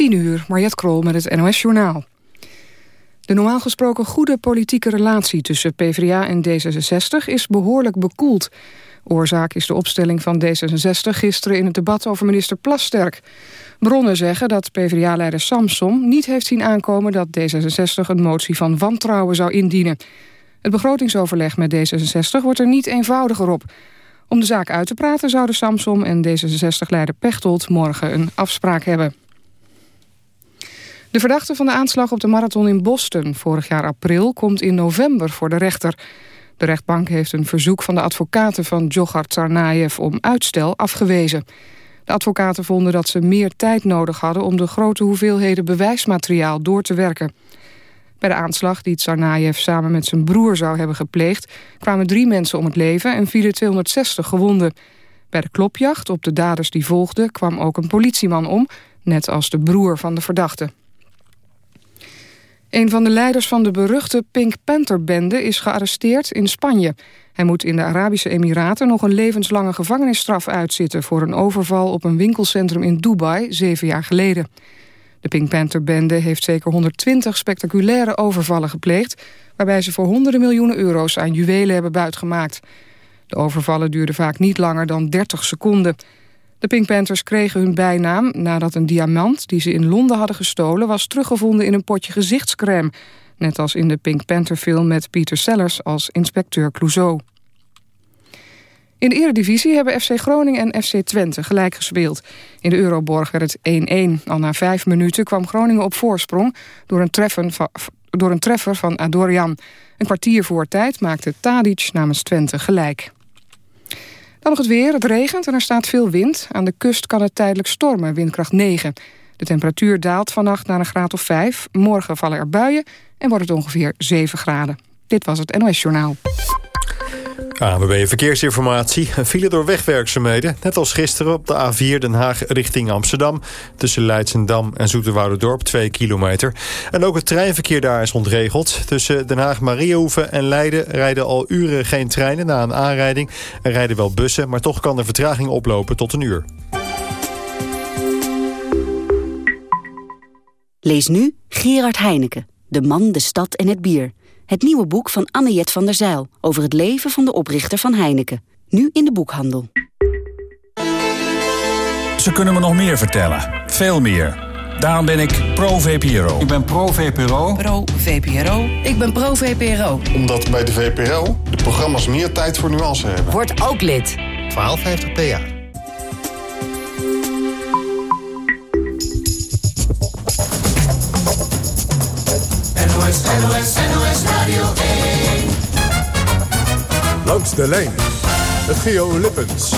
10 uur, Mariette Krol met het NOS Journaal. De normaal gesproken goede politieke relatie tussen PvdA en D66 is behoorlijk bekoeld. Oorzaak is de opstelling van D66 gisteren in het debat over minister Plasterk. Bronnen zeggen dat PvdA-leider Samson niet heeft zien aankomen dat D66 een motie van wantrouwen zou indienen. Het begrotingsoverleg met D66 wordt er niet eenvoudiger op. Om de zaak uit te praten zouden Samsom en D66-leider Pechtold morgen een afspraak hebben. De verdachte van de aanslag op de marathon in Boston vorig jaar april komt in november voor de rechter. De rechtbank heeft een verzoek van de advocaten van Djokhar Tsarnaev om uitstel afgewezen. De advocaten vonden dat ze meer tijd nodig hadden om de grote hoeveelheden bewijsmateriaal door te werken. Bij de aanslag die Tsarnaev samen met zijn broer zou hebben gepleegd... kwamen drie mensen om het leven en vielen 260 gewonden. Bij de klopjacht op de daders die volgden kwam ook een politieman om... net als de broer van de verdachte. Een van de leiders van de beruchte Pink Panther-bende is gearresteerd in Spanje. Hij moet in de Arabische Emiraten nog een levenslange gevangenisstraf uitzitten... voor een overval op een winkelcentrum in Dubai zeven jaar geleden. De Pink Panther-bende heeft zeker 120 spectaculaire overvallen gepleegd... waarbij ze voor honderden miljoenen euro's aan juwelen hebben buitgemaakt. De overvallen duurden vaak niet langer dan 30 seconden. De Pink Panthers kregen hun bijnaam nadat een diamant... die ze in Londen hadden gestolen was teruggevonden in een potje gezichtscrème... net als in de Pink Panther-film met Peter Sellers als inspecteur Clouseau. In de eredivisie hebben FC Groningen en FC Twente gelijk gespeeld. In de Euroborg werd het 1-1. Al na vijf minuten kwam Groningen op voorsprong... door een, treffen van, door een treffer van Adorian. Een kwartier voor tijd maakte Tadic namens Twente gelijk. Dan nog het weer. Het regent en er staat veel wind. Aan de kust kan het tijdelijk stormen, windkracht 9. De temperatuur daalt vannacht naar een graad of 5. Morgen vallen er buien en wordt het ongeveer 7 graden. Dit was het NOS Journaal. ANWB Verkeersinformatie. Een file door wegwerkzaamheden. Net als gisteren op de A4 Den Haag richting Amsterdam. Tussen Leidsendam en Zoeterwouderdorp 2 kilometer. En ook het treinverkeer daar is ontregeld. Tussen Den Haag-Mariahoeven en Leiden rijden al uren geen treinen na een aanrijding. Er rijden wel bussen, maar toch kan de vertraging oplopen tot een uur. Lees nu Gerard Heineken. De man, de stad en het bier. Het nieuwe boek van Anne-Jet van der Zijl... over het leven van de oprichter van Heineken. Nu in de boekhandel. Ze kunnen me nog meer vertellen. Veel meer. Daarom ben ik pro-VPRO. Ik ben pro-VPRO. Pro-VPRO. Ik ben pro-VPRO. Omdat bij de VPRO de programma's meer tijd voor nuance hebben. Word ook lid. 1250 PA. Radio 1. Langs de lijn. Het Geo Lippens.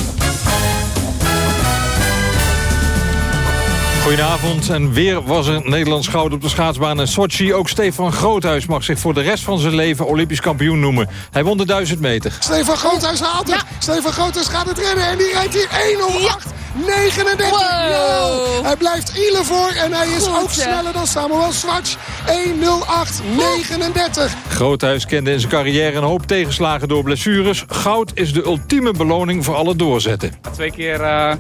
Goedenavond en weer was er Nederlands goud op de schaatsbaan in Sochi. Ook Stefan Groothuis mag zich voor de rest van zijn leven Olympisch kampioen noemen. Hij won de 1000 meter. Stefan Groothuis haalt het. Stefan Groothuis gaat het rennen en die rijdt hier 108. 39. Wow. Hij blijft Ile voor en hij is ook sneller dan Samuel Swatch. 1.08.39. Groothuis kende in zijn carrière een hoop tegenslagen door blessures. Goud is de ultieme beloning voor alle doorzetten. Twee keer... Uh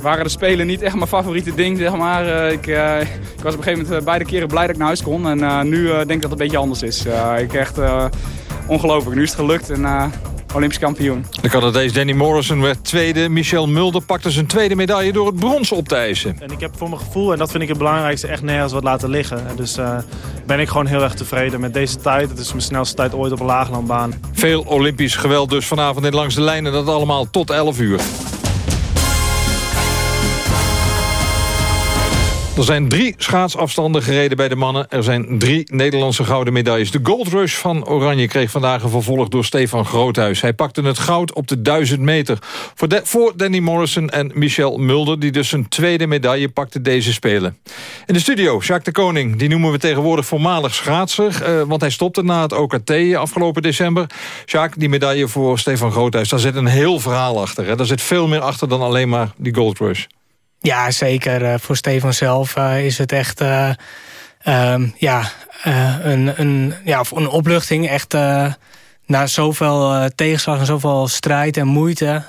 waren de Spelen niet echt mijn favoriete ding, zeg maar. ik, uh, ik, was op een gegeven moment beide keren blij dat ik naar huis kon. En uh, nu denk ik dat het een beetje anders is. ik echt ongelooflijk. Nu is het gelukt en Olympisch kampioen. De Canadees Danny Morrison werd tweede. Michel Mulder pakte zijn tweede medaille door het brons op te eisen. En ik heb voor mijn gevoel, en dat vind ik het belangrijkste, echt nergens wat laten liggen. En dus uh, ben ik gewoon heel erg tevreden met deze tijd. Het is mijn snelste tijd ooit op een laaglandbaan. Veel Olympisch geweld dus vanavond in langs de lijnen. Dat allemaal tot 11 uur. Er zijn drie schaatsafstanden gereden bij de mannen. Er zijn drie Nederlandse gouden medailles. De Gold Rush van Oranje kreeg vandaag een vervolg door Stefan Groothuis. Hij pakte het goud op de 1000 meter. Voor, Danny Morrison en Michel Mulder... die dus een tweede medaille pakte deze Spelen. In de studio, Jacques de Koning. Die noemen we tegenwoordig voormalig schaatser. Uh, want hij stopte na het OKT afgelopen december. Jacques, die medaille voor Stefan Groothuis... daar zit een heel verhaal achter. Hè? Daar zit veel meer achter dan alleen maar die Gold Rush. Ja, zeker. Uh, voor Stefan zelf uh, is het echt uh, um, ja, een, een, ja, een opluchting. Echt na zoveel tegenslag en zoveel strijd en moeite.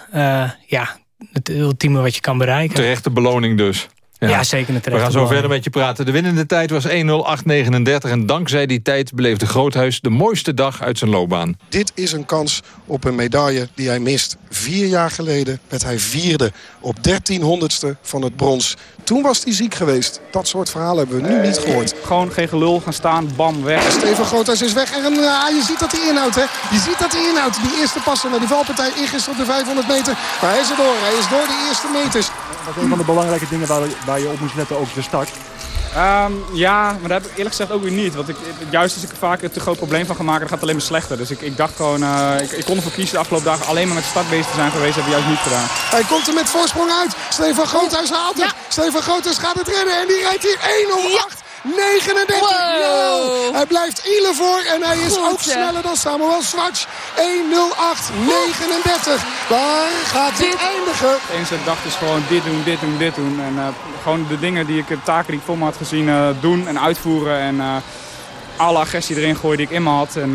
ja, het ultieme wat je kan bereiken. Terechte beloning dus. Ja, zeker een We gaan zo verder met je praten. De winnende tijd was 1.08.39 en dankzij die tijd beleefde Groothuis de mooiste dag uit zijn loopbaan. Dit is een kans op een medaille die hij mist. Vier jaar geleden werd hij vierde op 1300ste van het brons. Toen was hij ziek geweest. Dat soort verhalen hebben we nu niet gehoord. Gewoon geen gelul gaan staan, bam, weg. Steven Groothuis is weg. En uh, je ziet dat hij inhoudt, hè. Je ziet dat hij inhoudt. Die eerste passen naar die valpartij ingisteren op de 500 meter. Maar hij is er door. Hij is door de eerste meters. Dat is een van de belangrijke dingen waar, waar je op moest letten, ook de start. Um, ja, maar dat heb ik eerlijk gezegd ook weer niet. Want ik, juist als ik er vaak een te groot probleem van ga maken, dan gaat het alleen maar slechter. Dus ik, ik dacht gewoon, uh, ik, ik, kon ervoor kiezen de afgelopen dagen alleen maar met de start bezig te zijn geweest. Dat heb ik juist niet gedaan. Hij komt er met voorsprong uit. Stefan Groothuis haalt het. Ja. Stefan Groothuis gaat het redden en die rijdt hier 1-0-8. 39 wow. Hij blijft Ile voor en hij is Goed, ook hè? sneller dan Samuel Swatch. 1.08.39. Waar gaat dit eindigen? Het enige ik dacht is gewoon dit doen, dit doen, dit doen. En uh, gewoon de dingen die ik, de taken die ik voor me had gezien, uh, doen en uitvoeren. En uh, alle agressie erin gooien die ik in me had. En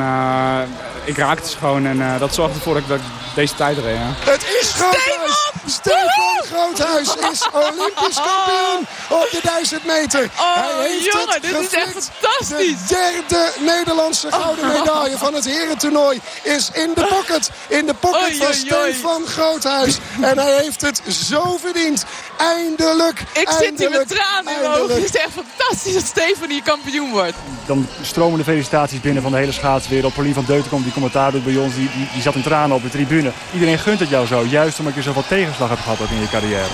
ik raakte ze gewoon en dat zorgde ervoor dat ik, dat ik deze tijd. Ja. Het is Groothuis! Stefan Groothuis is Olympisch kampioen op de 1000 meter. Oh, Hij heeft jongen, het dit is echt fantastisch. De derde Nederlandse gouden medaille van het herentoernooi is in de pocket. In de pocket oei, van oei, Stefan Groothuis. En hij heeft het zo verdiend. Eindelijk, Ik eindelijk, zit hier met tranen in mijn ogen. Het is echt fantastisch dat Stefan hier kampioen wordt. Dan stromen de felicitaties binnen van de hele schaatswereld. Paulien van Deutenkom, die commentaar doet bij ons, die, die, die zat in tranen op de tribune. Iedereen gunt het jou zo, juist omdat je zoveel tegenslag hebt gehad ook in je carrière.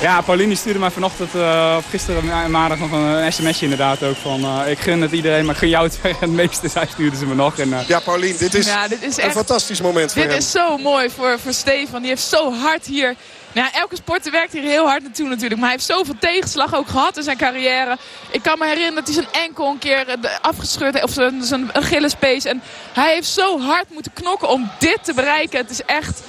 Ja, Pauline stuurde mij vanochtend, uh, of gisteren maandag nog een sms'je inderdaad ook van... Uh, ik gun het iedereen, maar ik gun jou het, het meeste. Zij stuurde ze me nog. En, uh... Ja, Pauline, dit is, ja, dit is een echt, fantastisch moment voor Dit hem. is zo mooi voor, voor Stefan. Die heeft zo hard hier... Nou, ja, elke sporter werkt hier heel hard naartoe natuurlijk. Maar hij heeft zoveel tegenslag ook gehad in zijn carrière. Ik kan me herinneren dat hij zijn enkel een keer afgescheurd heeft. Of zijn, zijn Achillespees. En hij heeft zo hard moeten knokken om dit te bereiken. Het is echt...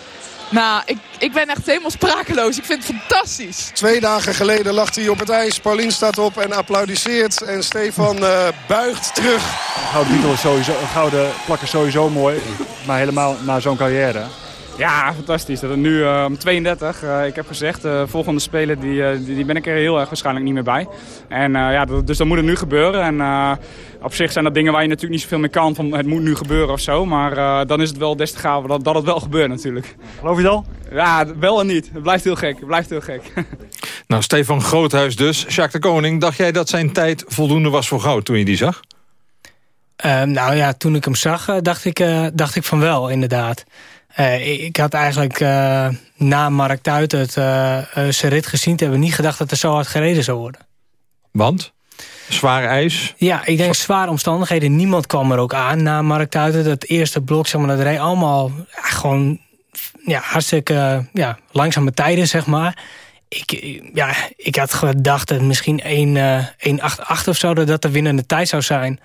Nou, ik, ik ben echt helemaal sprakeloos. Ik vind het fantastisch. Twee dagen geleden lag hij op het ijs. Paulien staat op en applaudisseert. En Stefan uh, buigt terug. Een gouden sowieso, een gouden plak is sowieso mooi. Maar helemaal na zo'n carrière. Ja, fantastisch. Dat nu uh, 32. Uh, ik heb gezegd, de volgende speler die, uh, die, die, ben ik er heel erg waarschijnlijk niet meer bij. En ja, dat, dus dat moet het nu gebeuren. En op zich zijn dat dingen waar je natuurlijk niet zoveel mee kan. Van het moet nu gebeuren of zo. Maar dan is het wel des te gaven dat, dat het wel gebeurt natuurlijk. Geloof je dat? Ja, wel en niet. Het blijft heel gek. Het blijft heel gek. nou, Stefan Groothuis dus. Jacques de Koning, dacht jij dat zijn tijd voldoende was voor goud toen je die zag? Uh, nou ja, toen ik hem zag, dacht ik, dacht ik van wel, inderdaad. Uh, ik had eigenlijk uh, na Mark Tuit het uh, zijn rit gezien te hebben... niet gedacht dat er zo hard gereden zou worden. Want? Zwaar ijs? Ja, ik denk zware omstandigheden. Niemand kwam er ook aan na Mark Tuiten. Dat eerste blok, zeg maar, dat reed allemaal ja, gewoon ja, hartstikke ja, langzame tijden, zeg maar. Ik, ja, ik had gedacht dat misschien 1,88 of zo... dat dat de winnende tijd zou zijn...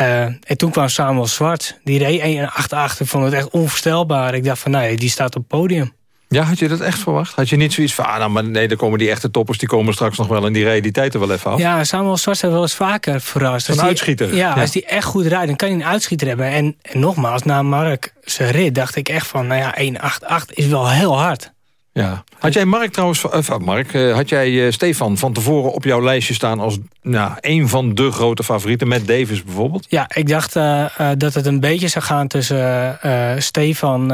Uh, en toen kwam Samuel Zwart. Die reed 1,88. Ik vond het echt onvoorstelbaar. Ik dacht van, nee, die staat op het podium. Ja, had je dat echt verwacht? Had je niet zoiets van, ah, nou, maar nee, dan komen die echte toppers... die komen straks nog wel en die rijden die tijd er wel even af? Ja, Samuel Zwart heeft wel eens vaker verrast. Een uitschieter. Ja, ja, als die echt goed rijdt, dan kan hij een uitschieter hebben. En, en nogmaals, na Mark zijn rit dacht ik echt van... nou ja, 1,88 is wel heel hard. Ja. Had jij Mark trouwens, of Mark, had jij Stefan van tevoren op jouw lijstje staan als nou, een van de grote favorieten, met Davis bijvoorbeeld? Ja, ik dacht dat het een beetje zou gaan tussen Stefan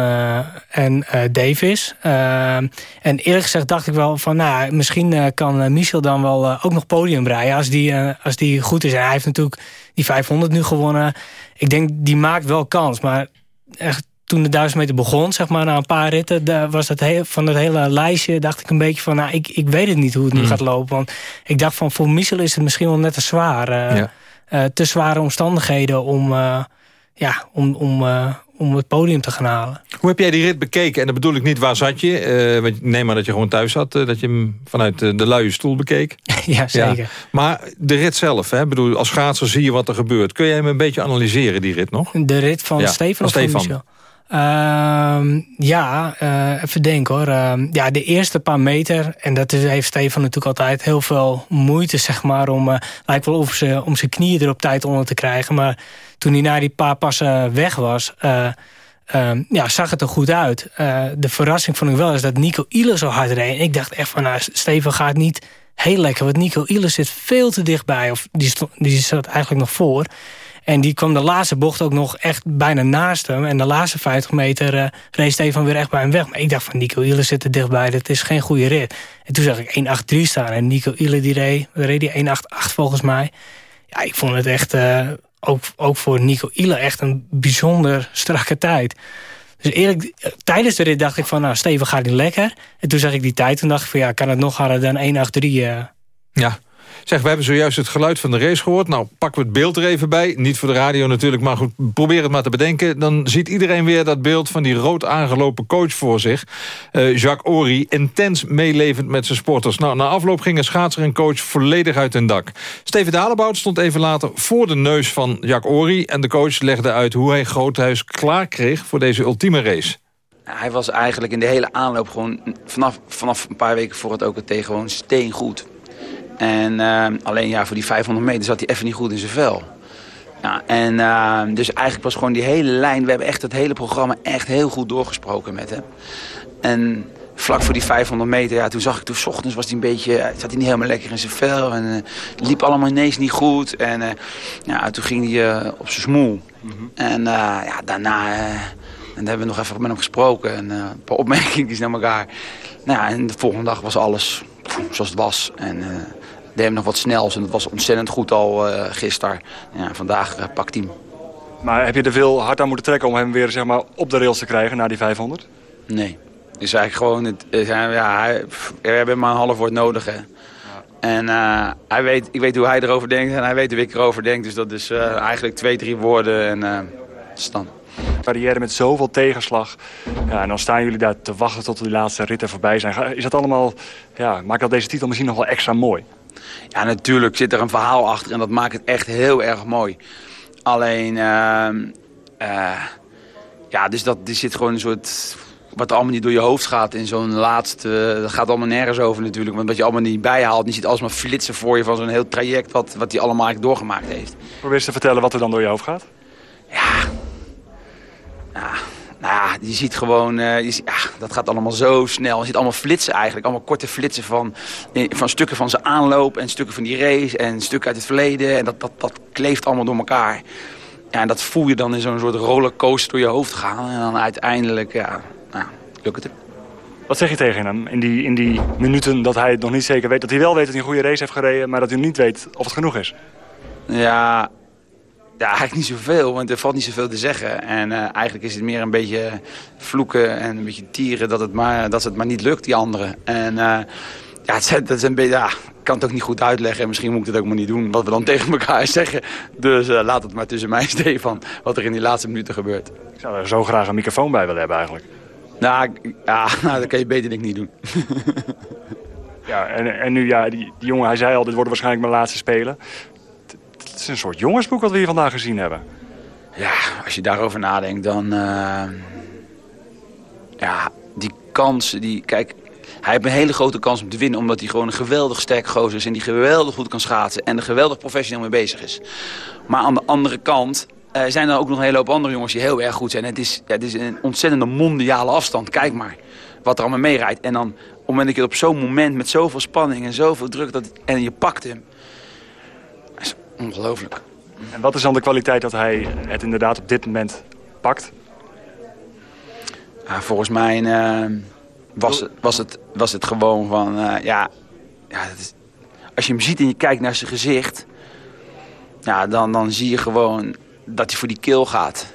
en Davis. en eerlijk gezegd dacht ik wel van, nou, misschien kan Michel dan wel ook nog podium rijden als die, als die goed is. En hij heeft natuurlijk die 500 nu gewonnen. Ik denk, die maakt wel kans, maar echt toen de 1000 meter begon, zeg maar, na een paar ritten, daar was dat heel, van het hele lijstje, dacht ik een beetje van, nou, ik, ik weet het niet hoe het nu Mm. gaat lopen. Want ik dacht van, voor Michel is het misschien wel net te zwaar. eh, Ja. eh, te zware omstandigheden om, eh, ja, om, om, om het podium te gaan halen. Hoe heb jij die rit bekeken? En dan bedoel ik niet, waar zat je? Want neem maar dat je gewoon thuis zat, dat je hem vanuit de, de luie stoel bekeek. ja, zeker. Maar de rit zelf, hè? Bedoel, als schaatser zie je wat er gebeurt. Kun jij hem een beetje analyseren, die rit nog? De rit van Ja, Stefan of Stefan. Ehm, ja, eh, even denken hoor. Ehm, ja, de eerste paar meter, en dat is, heeft Stefan natuurlijk altijd heel veel moeite, zeg maar, om, eh, lijkt wel of ze, om zijn knieën er op tijd onder te krijgen. Maar toen hij na die paar passen weg was, eh, ehm, ja, zag het er goed uit. De verrassing vond ik wel is dat Nico Ile zo hard reed. En ik dacht echt van, nou, Stefan gaat niet heel lekker. Want Nico Iles zit veel te dichtbij. Of die, stond, die zat eigenlijk nog voor. En die kwam de laatste bocht ook nog echt bijna naast hem. En de laatste 50 meter uh, reed Stefan weer echt bij hem weg. Maar ik dacht van Nico Ile zit er dichtbij. Dat is geen goede rit. En toen zag ik 1.8.3 staan. En Nico Ile die reed, reed die 1.8.8 volgens mij. Ja, ik vond het echt, uh, ook, ook voor Nico Ile echt een bijzonder strakke tijd. Dus eerlijk, tijdens de rit dacht ik van, nou, Steven gaat niet lekker. En toen zag ik die tijd en dacht ik van, ja, kan het nog harder dan 1.8.3? Uh... Ja, Zeg, we hebben zojuist het geluid van de race gehoord. Nou, pakken we het beeld er even bij. Niet voor de radio natuurlijk, maar goed, probeer het maar te bedenken. Dan ziet iedereen weer dat beeld van die rood aangelopen coach voor zich. Uh, Jacques Ory, intens meelevend met zijn sporters. Nou, na afloop gingen schaatser en coach volledig uit hun dak. Steven Dalebout stond even later voor de neus van Jacques Ory... en de coach legde uit hoe hij Groothuis klaar kreeg voor deze ultieme race. Hij was eigenlijk in de hele aanloop gewoon vanaf, vanaf een paar weken voor het OKT gewoon steengoed. En uh, alleen ja, voor die 500 meter zat hij even niet goed in zijn vel. Ja, en uh, dus eigenlijk was gewoon die hele lijn... We hebben echt het hele programma echt heel goed doorgesproken met hem. En vlak voor die 500 meter, ja, toen zag ik toen s ochtends was hij een beetje... zat hij niet helemaal lekker in zijn vel. En uh, liep allemaal ineens niet goed. En ja, toen ging hij op zijn smoel. Mm -hmm. En ja, daarna... en hebben we nog even met hem gesproken. En een paar opmerkingen naar elkaar. Nou ja, en de volgende dag was alles zoals het was. En deed hem nog wat snels en dat was ontzettend goed al uh, gisteren. Ja, vandaag uh, pakt hij hem. Maar heb je er veel hard aan moeten trekken om hem weer zeg maar, op de rails te krijgen na die 500? Nee. is eigenlijk gewoon, het, ja, hij, we hebben maar een half woord nodig. Hè. En uh, hij weet, ik weet hoe hij erover denkt en hij weet hoe ik erover denk. Dus dat is eigenlijk twee, drie woorden en uh, stand. Carrière met zoveel tegenslag. Ja, en dan staan jullie daar te wachten tot die laatste ritten voorbij zijn. Is dat allemaal, ja, maakt dat deze titel misschien nog wel extra mooi? Ja, natuurlijk zit er een verhaal achter en dat maakt het echt heel erg mooi. Alleen, uh, uh, ja, dus dat er zit gewoon een soort... Wat allemaal niet door je hoofd gaat in zo'n laatste... Dat gaat allemaal nergens over natuurlijk. Want wat je allemaal niet bijhaalt. Je ziet alsmaar flitsen voor je van zo'n heel traject... wat, wat hij allemaal eigenlijk doorgemaakt heeft. Probeer eens te vertellen wat er dan door je hoofd gaat. Ja, ja nou ja, je ziet gewoon, uh, je ziet, ja, dat gaat allemaal zo snel. Je ziet allemaal flitsen eigenlijk, allemaal korte flitsen van, eh, van stukken van zijn aanloop en stukken van die race en stukken uit het verleden. En dat, dat, dat kleeft allemaal door elkaar. Ja, en dat voel je dan in zo'n soort rollercoaster door je hoofd gaan. En dan uiteindelijk, ja, nou, lukt het. Wat zeg je tegen hem in die, in die minuten dat hij het nog niet zeker weet? Dat hij wel weet dat hij een goede race heeft gereden, maar dat hij niet weet of het genoeg is? Ja, ja, eigenlijk niet zoveel, want er valt niet zoveel te zeggen. En uh, eigenlijk is het meer een beetje vloeken en een beetje tieren dat het maar, dat het maar niet lukt, die anderen. En uh, ja, het, dat is een beetje, ja, ik kan het ook niet goed uitleggen. En misschien moet ik het ook maar niet doen, wat we dan tegen elkaar zeggen. Dus uh, laat het maar tussen mij en Stefan, wat er in die laatste minuten gebeurt. Ik zou er zo graag een microfoon bij willen hebben eigenlijk. Nou, ja, nou dat kan je beter denk ik niet doen. ja, en, en nu, ja, die, die jongen, hij zei al, dit worden waarschijnlijk mijn laatste spelen. Het is een soort jongensboek wat we hier vandaag gezien hebben. Ja, als je daarover nadenkt, dan... Uh, ja, die kansen, die... Kijk, hij heeft een hele grote kans om te winnen... omdat hij gewoon een geweldig sterk gozer is... en die geweldig goed kan schaatsen... en er geweldig professioneel mee bezig is. Maar aan de andere kant uh, zijn er ook nog een hele hoop andere jongens... die heel erg goed zijn. het is, ja, het is een ontzettende mondiale afstand. Kijk maar wat er allemaal meerijdt. En dan, op dat je op zo'n moment... met zoveel spanning en zoveel druk... Dat, en je pakt hem ongelooflijk. En wat is dan de kwaliteit dat hij het inderdaad op dit moment pakt? Ja, volgens mij uh, was, het, was, het, was het gewoon van... Uh, ja, ja is, als je hem ziet en je kijkt naar zijn gezicht... Ja, dan, dan zie je gewoon dat hij voor die kill gaat.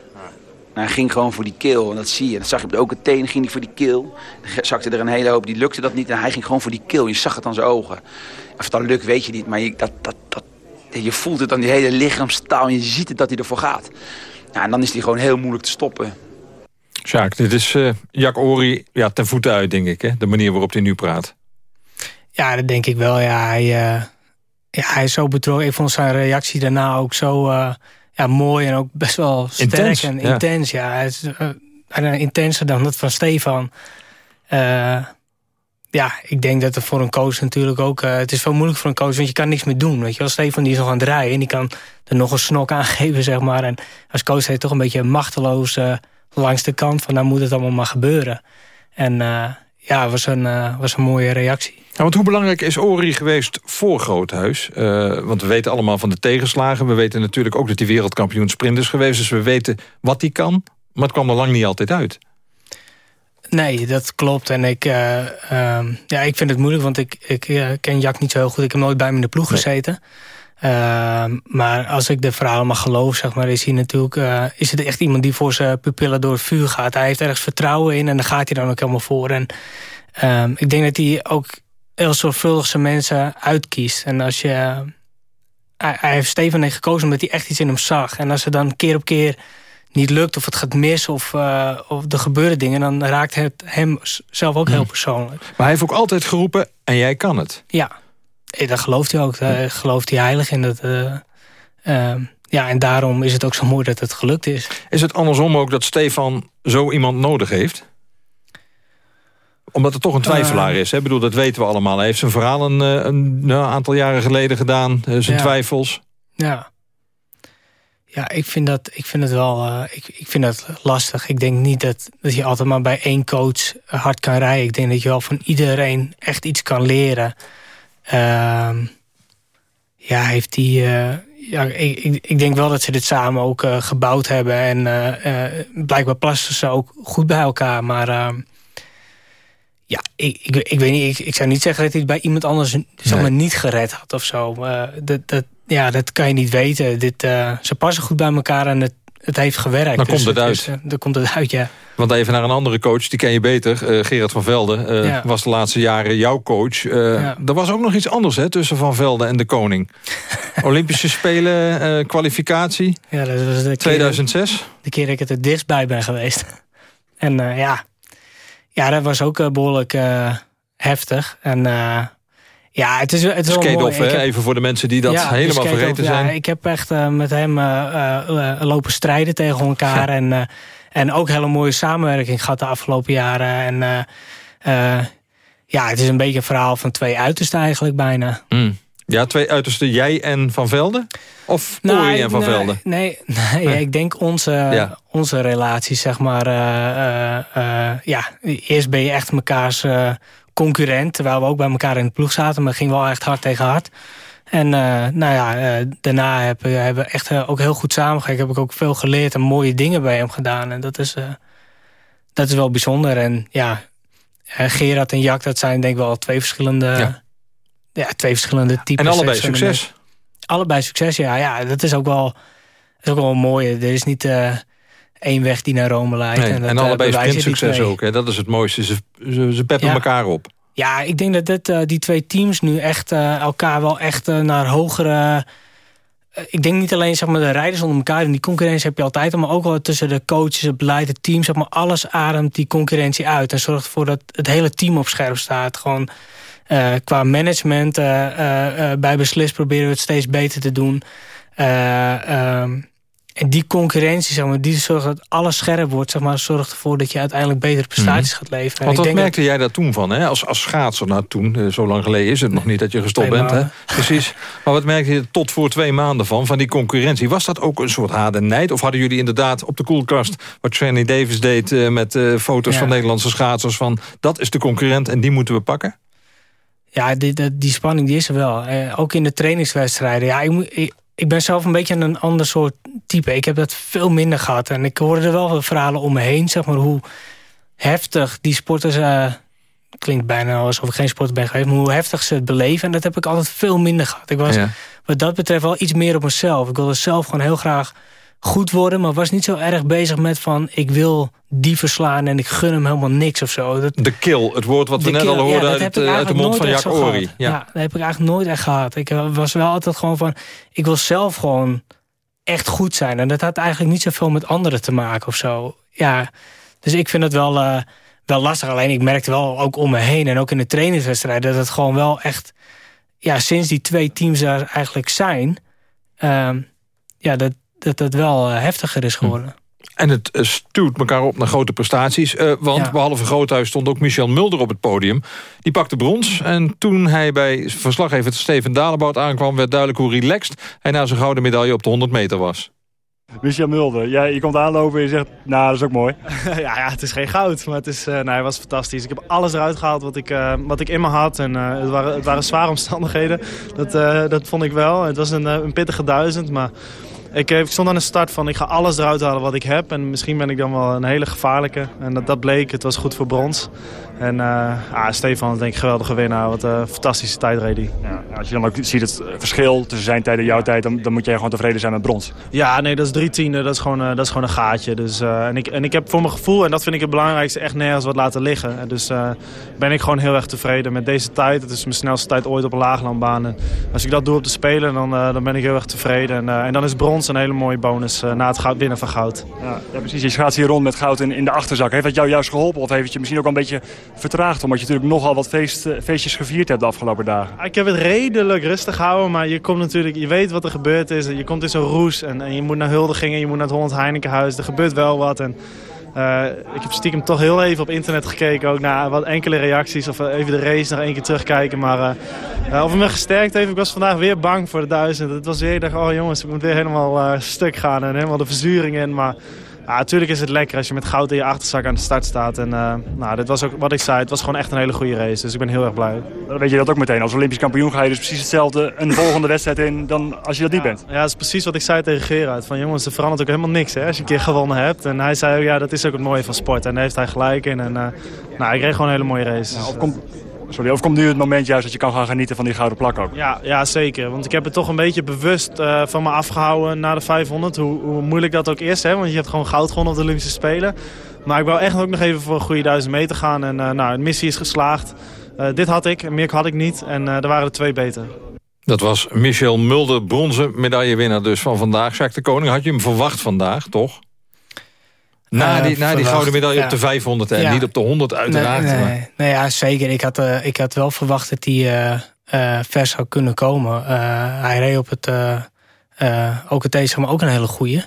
hij ging gewoon voor die kill en dat zie je. Dat zag je ook het teen, ging hij voor die kill. Dan zakte er een hele hoop, die lukte dat niet. En hij ging gewoon voor die kill. Je zag het aan zijn ogen. Of het dan lukt, weet je niet. Maar je, dat, dat, dat, je voelt het aan die hele lichaamstaal en je ziet het dat hij ervoor gaat. Ja, en dan is hij gewoon heel moeilijk te stoppen. Sjaak, dit is uh, Jack Ori ja, ten voeten uit, denk ik, hè? de manier waarop hij nu praat. Ja, dat denk ik wel. Ja, hij, uh, ja, hij is zo betrokken. Ik vond zijn reactie daarna ook zo uh, ja, mooi en ook best wel sterk intens, en ja. intens. Ja, hij is intenser dan dat van Stefan ja, ik denk dat het voor een coach natuurlijk ook... Uh, het is wel moeilijk voor een coach, want je kan niks meer doen. Weet je wel, Stefan die is nog aan het rijden en die kan er nog een snok aan geven, zeg maar. En als coach hij toch een beetje machteloos uh, langs de kant van... nou moet het allemaal maar gebeuren. En uh, ja, was een, was een mooie reactie. Want hoe belangrijk is Ori geweest voor Groothuis? Want we weten allemaal van de tegenslagen. We weten natuurlijk ook dat hij wereldkampioen sprint is geweest. Dus we weten wat hij kan. Maar het kwam er lang niet altijd uit. Nee, dat klopt. En ik, uh, ja, ik vind het moeilijk, want ik, ik uh, ken Jack niet zo heel goed. Ik heb nooit bij hem in de ploeg gezeten. Ehm, maar als ik de verhalen mag geloven, zeg maar, is hij natuurlijk uh, is het echt iemand die voor zijn pupillen door het vuur gaat. Hij heeft ergens vertrouwen in en daar gaat hij dan ook helemaal voor. En ehm, ik denk dat hij ook heel zorgvuldig zijn mensen uitkiest. En als je. hij, hij heeft Steven gekozen omdat hij echt iets in hem zag. En als ze dan keer op keer niet lukt of het gaat mis of, uh, of er gebeuren dingen... dan raakt het hem zelf ook heel hmm. persoonlijk. Maar hij heeft ook altijd geroepen, en jij kan het. Ja, dat gelooft hij ook. Daar gelooft hij heilig in. Dat, uh, uh, ja, en daarom is het ook zo mooi dat het gelukt is. Is het andersom ook dat Stefan zo iemand nodig heeft? Omdat het toch een twijfelaar is. Hè? Ik bedoel, dat weten we allemaal. Hij heeft zijn verhaal een, een, een aantal jaren geleden gedaan. zijn twijfels. Ja. Ja, ik vind, dat, ik vind het wel uh, ik, ik vind dat lastig. Ik denk niet dat, dat je altijd maar bij één coach hard kan rijden. Ik denk dat je wel van iedereen echt iets kan leren. Uh, ja, heeft die... Uh, ja, ik, ik, ik, denk wel dat ze dit samen ook uh, gebouwd hebben. En blijkbaar passen ze ook goed bij elkaar. Maar ehm, ja, ik, ik, ik, weet niet. Ik, ik zou niet zeggen dat hij het bij iemand anders zeg maar, niet gered had of zo. dat, dat, ja, dat kan je niet weten. Dit, uh, ze passen goed bij elkaar en het, het heeft gewerkt. Dan dus komt het, uit. Uh, dan komt het uit, ja. Want even naar een andere coach, die ken je beter. Uh, Gerard van Velde ja. was de laatste jaren jouw coach. Ja. Er was ook nog iets anders hè, tussen Van Velde en de koning. Olympische Spelen, kwalificatie. Ja, dat was de 2006. Keer, de keer dat ik het er dichtst bij ben geweest. en ja. ja, dat was ook behoorlijk heftig. En ja, het is, het is wel mooi. Heb, even voor de mensen die dat helemaal vergeten zijn. Ja, ik heb echt uh, met hem uh, uh, lopen strijden tegen elkaar. en, en ook hele mooie samenwerking gehad de afgelopen jaren. En ja, het is een beetje een verhaal van twee uitersten eigenlijk bijna. Mm. Ja, twee uitersten, jij en Van Velden? Of nou, en Van nee, Velden? Nee, nee, nee, ik denk onze, ja. onze relatie, zeg maar... ja, eerst ben je echt mekaars concurrent. Terwijl we ook bij elkaar in de ploeg zaten. Maar ging wel echt hard tegen hard. En uh, nou ja, uh, daarna hebben we echt uh, ook heel goed samengewerkt. Heb ik ook veel geleerd en mooie dingen bij hem gedaan. En dat is, dat is wel bijzonder. En ja, Gerard en Jack, dat zijn denk ik wel twee verschillende, ja. ja twee verschillende types. En allebei succes. Allebei succes, ja. ja dat is ook wel, is ook wel mooi. Er is niet één weg die naar Rome leidt. Nee, en, dat, en allebei sprintsucces ook. Hè? Dat is het mooiste. Ze, ze, ze peppen elkaar op. Ja, ik denk dat dit, uh, die twee teams nu echt uh, elkaar wel echt uh, naar hogere... ik denk niet alleen zeg maar, de rijders onder elkaar. En die concurrentie heb je altijd. Maar ook wel tussen de coaches, het beleid, het team. Zeg maar, alles ademt die concurrentie uit. En zorgt ervoor dat het hele team op scherp staat. Gewoon qua management. bij beslis proberen we het steeds beter te doen. Ehm, en die concurrentie, zeg maar, die zorgt dat alles scherp wordt, zeg maar, zorgt ervoor dat je uiteindelijk betere prestaties mm gaat leveren. Want wat merkte jij daar toen van, hè? Als, als schaatser? Nou, toen, eh, zo lang geleden is het nog niet dat je gestopt bent, hè? Precies. Maar wat merkte je tot voor twee maanden van, van die concurrentie? Was dat ook een soort haat Of hadden jullie inderdaad op de koelkast, wat Trenny Davis deed uh, met uh, foto's van Nederlandse schaatsers, van dat is de concurrent en die moeten we pakken? Ja, die, die, die spanning die is er wel. ook in de trainingswedstrijden. Ja, ik moet ik ben zelf een beetje een ander soort type. Ik heb dat veel minder gehad. En ik hoorde er wel verhalen om me heen, zeg maar, hoe heftig die sporters... Uh, klinkt bijna alsof ik geen sporter ben geweest... maar hoe heftig ze het beleven. En dat heb ik altijd veel minder gehad. Ik was wat dat betreft wel iets meer op mezelf. Ik wilde zelf gewoon heel graag goed worden... maar was niet zo erg bezig met van... ik wil die verslaan en ik gun hem helemaal niks of zo. Dat, de kill, het woord wat we net al hoorden uit, eh, uit, de mond van Jack Ori. Ja. ja. dat heb ik eigenlijk nooit echt gehad. Ik eh, was wel altijd gewoon van... ik wil zelf gewoon echt goed zijn. En dat had eigenlijk niet zoveel met anderen te maken of zo. Ja, dus ik vind het wel, uh, wel lastig. Alleen ik merkte wel ook om me heen... en ook in de trainingswedstrijden... dat het gewoon wel echt... ja, sinds die twee teams daar eigenlijk zijn... Uh, ja, dat, dat het wel eh, heftiger is geworden. En het uh, stuurt elkaar op naar grote prestaties. Uh, want behalve Groothuis stond ook Michel Mulder op het podium. Die pakte brons. En toen hij bij verslaggever Steven Dalebout aankwam... werd duidelijk hoe relaxed hij na zijn gouden medaille op de 100 meter was. Michel Mulder, jij, je komt aanlopen en je zegt, nou, dat is ook mooi. ja, ja, het is geen goud, maar het, is, uh, nee, het was fantastisch. Ik heb alles eruit gehaald wat ik, uh, wat ik in me had. En, uh, het, waren, het waren zware omstandigheden, dat, dat vond ik wel. Het was een, een pittige duizend, maar ik, ik, stond aan de start van ik ga alles eruit halen wat ik heb. En misschien ben ik dan wel een hele gevaarlijke. En dat, dat bleek, het was goed voor brons. En uh, ah, Stefan is denk ik geweldige winnaar. Wat een fantastische tijd reed hij. Ja, als je dan ook ziet het verschil tussen zijn tijd en jouw tijd... dan, dan moet jij gewoon tevreden zijn met brons. Ja, nee, dat is drie tiende. Dat is gewoon, dat is gewoon een gaatje. Dus, en, ik, en ik heb voor mijn gevoel, en dat vind ik het belangrijkste... echt nergens wat laten liggen. En dus ben ik gewoon heel erg tevreden met deze tijd. Het is mijn snelste tijd ooit op een laaglandbaan. En als ik dat doe op de Spelen, dan, dan ben ik heel erg tevreden. En, en dan is brons een hele mooie bonus na het goud, winnen van goud. Ja, ja, precies. Je gaat hier rond met goud in, in de achterzak. Heeft dat jou juist geholpen? Of heeft het je misschien ook een beetje vertraagd. Omdat je natuurlijk nogal wat feest, eh, feestjes gevierd hebt de afgelopen dagen. Ik heb het redelijk rustig gehouden. Maar je komt natuurlijk, je weet wat er gebeurd is. Je komt in zo'n roes en, en je moet naar huldigingen. Je moet naar het Holland Heinekenhuis. Er gebeurt wel wat. En, uh, ik heb stiekem toch heel even op internet gekeken. Ook naar wat enkele reacties. Of even de race nog één keer terugkijken. Maar of het me gesterkt heeft. Ik was vandaag weer bang voor de duizend. Het was weer, ik dacht, oh jongens, ik moet weer helemaal stuk gaan. En helemaal de verzuring in. Maar ja, natuurlijk is het lekker als je met goud in je achterzak aan de start staat. En uh, nou, dit was ook wat ik zei, het was gewoon echt een hele goede race. Dus ik ben heel erg blij. Dan weet je dat ook meteen. Als Olympisch kampioen ga je dus precies hetzelfde een volgende wedstrijd in dan als je dat niet bent. Ja, dat is precies wat ik zei tegen Gerard. Van jongens, er verandert ook helemaal niks hè, als je een keer gewonnen hebt. En hij zei, ja, dat is ook het mooie van sport. En daar heeft hij gelijk in. En uh, nou, ik reed gewoon een hele mooie race. Ja, Sorry, of komt nu het moment juist dat je kan gaan genieten van die gouden plak ook? Ja, ja zeker. Want ik heb het toch een beetje bewust uh, van me afgehouden na de 500. Hoe, hoe, moeilijk dat ook is, hè? want je hebt gewoon goud gewonnen op de Olympische Spelen. Maar ik wil echt ook nog even voor een goede duizend meter gaan. En uh, nou, de missie is geslaagd. Uh, dit had ik, meer had ik niet. En er waren er twee beter. Dat was Michel Mulder, bronzen medaillewinnaar dus van vandaag. Jacques de Koning, had je hem verwacht vandaag, toch? Na, die, na die gouden medaille op de 500 en niet op de 100 uiteraard. Nee, nee, nee ja, zeker. Ik had, uh, ik had wel verwacht dat hij uh, uh, ver zou kunnen komen. hij reed op het, ook het deze, maar ook een hele goeie.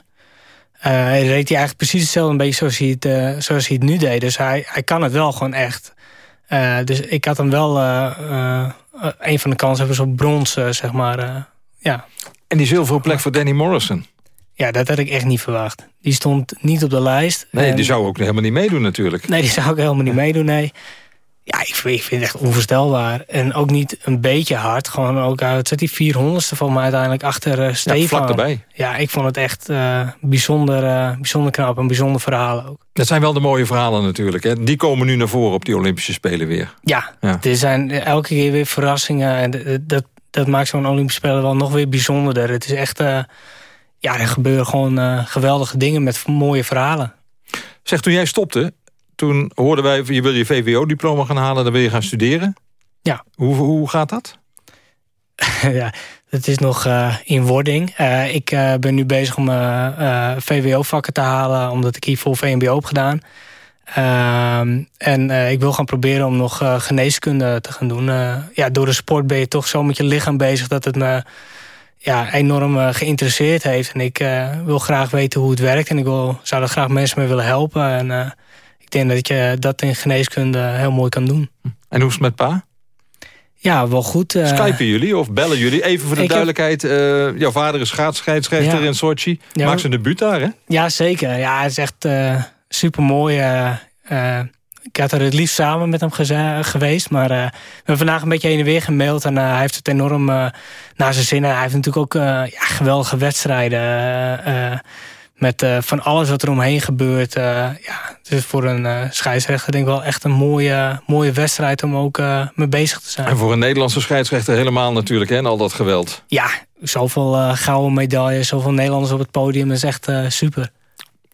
hij reed hij eigenlijk precies hetzelfde een beetje zoals hij het, zoals hij het nu deed. Dus hij, hij kan het wel gewoon echt. dus ik had hem wel een van de kansen hebben op brons, zeg maar. ja. En die zilveren plek voor Danny Morrison. Ja, dat had ik echt niet verwacht. Die stond niet op de lijst. Nee, die zou ook helemaal niet meedoen natuurlijk. Nee, die zou ook helemaal niet meedoen, nee. Ja, ik vind, ik vind het echt onvoorstelbaar. En ook niet een beetje hard. Gewoon ook uit zet die 400ste van mij uiteindelijk achter uh, Stefan. Ja, vlak erbij. Ja, ik vond het echt uh, bijzonder, uh, bijzonder knap. Een bijzonder verhaal ook. Dat zijn wel de mooie verhalen natuurlijk. Hè? Die komen nu naar voren op die Olympische Spelen weer. Ja, ja. er zijn elke keer weer verrassingen. En dat, dat maakt zo'n Olympische Spelen wel nog weer bijzonderder. Het is echt ja, er gebeuren gewoon uh, geweldige dingen met mooie verhalen. Zeg, toen jij stopte, toen hoorden wij... je wil je VWO-diploma gaan halen, dan wil je gaan studeren. Ja. Hoe, hoe gaat dat? ja, het is nog uh, in wording. Uh, ik ben nu bezig om VWO-vakken te halen... omdat ik hiervoor VMBO heb gedaan. Ehm, en ik wil gaan proberen om nog geneeskunde te gaan doen. ja, door de sport ben je toch zo met je lichaam bezig... dat het me ja, enorm uh, geïnteresseerd heeft. En ik uh, wil graag weten hoe het werkt. En ik wil, zou er graag mensen mee willen helpen. En uh, ik denk dat je dat in geneeskunde heel mooi kan doen. En hoe is het met pa? Ja, wel goed. Skypen jullie of bellen jullie? Even voor de duidelijkheid. Heb... jouw vader is schaatsscheidsrechter ja. in Sochi. Ja, Maakt zijn debuut daar, hè? Ja, zeker. Ja, het is echt super mooi ik had er het liefst samen met hem geweest. Maar uh, we hebben vandaag een beetje heen en weer gemaild. En uh, hij heeft het enorm uh, naar zijn zin. En hij heeft natuurlijk ook ja, geweldige wedstrijden. met van alles wat er omheen gebeurt. ja, het is voor een scheidsrechter denk ik wel echt een mooie, mooie wedstrijd om ook mee bezig te zijn. En voor een Nederlandse scheidsrechter helemaal natuurlijk, hè, en al dat geweld. Ja, zoveel gouden medailles, zoveel Nederlanders op het podium. is echt super.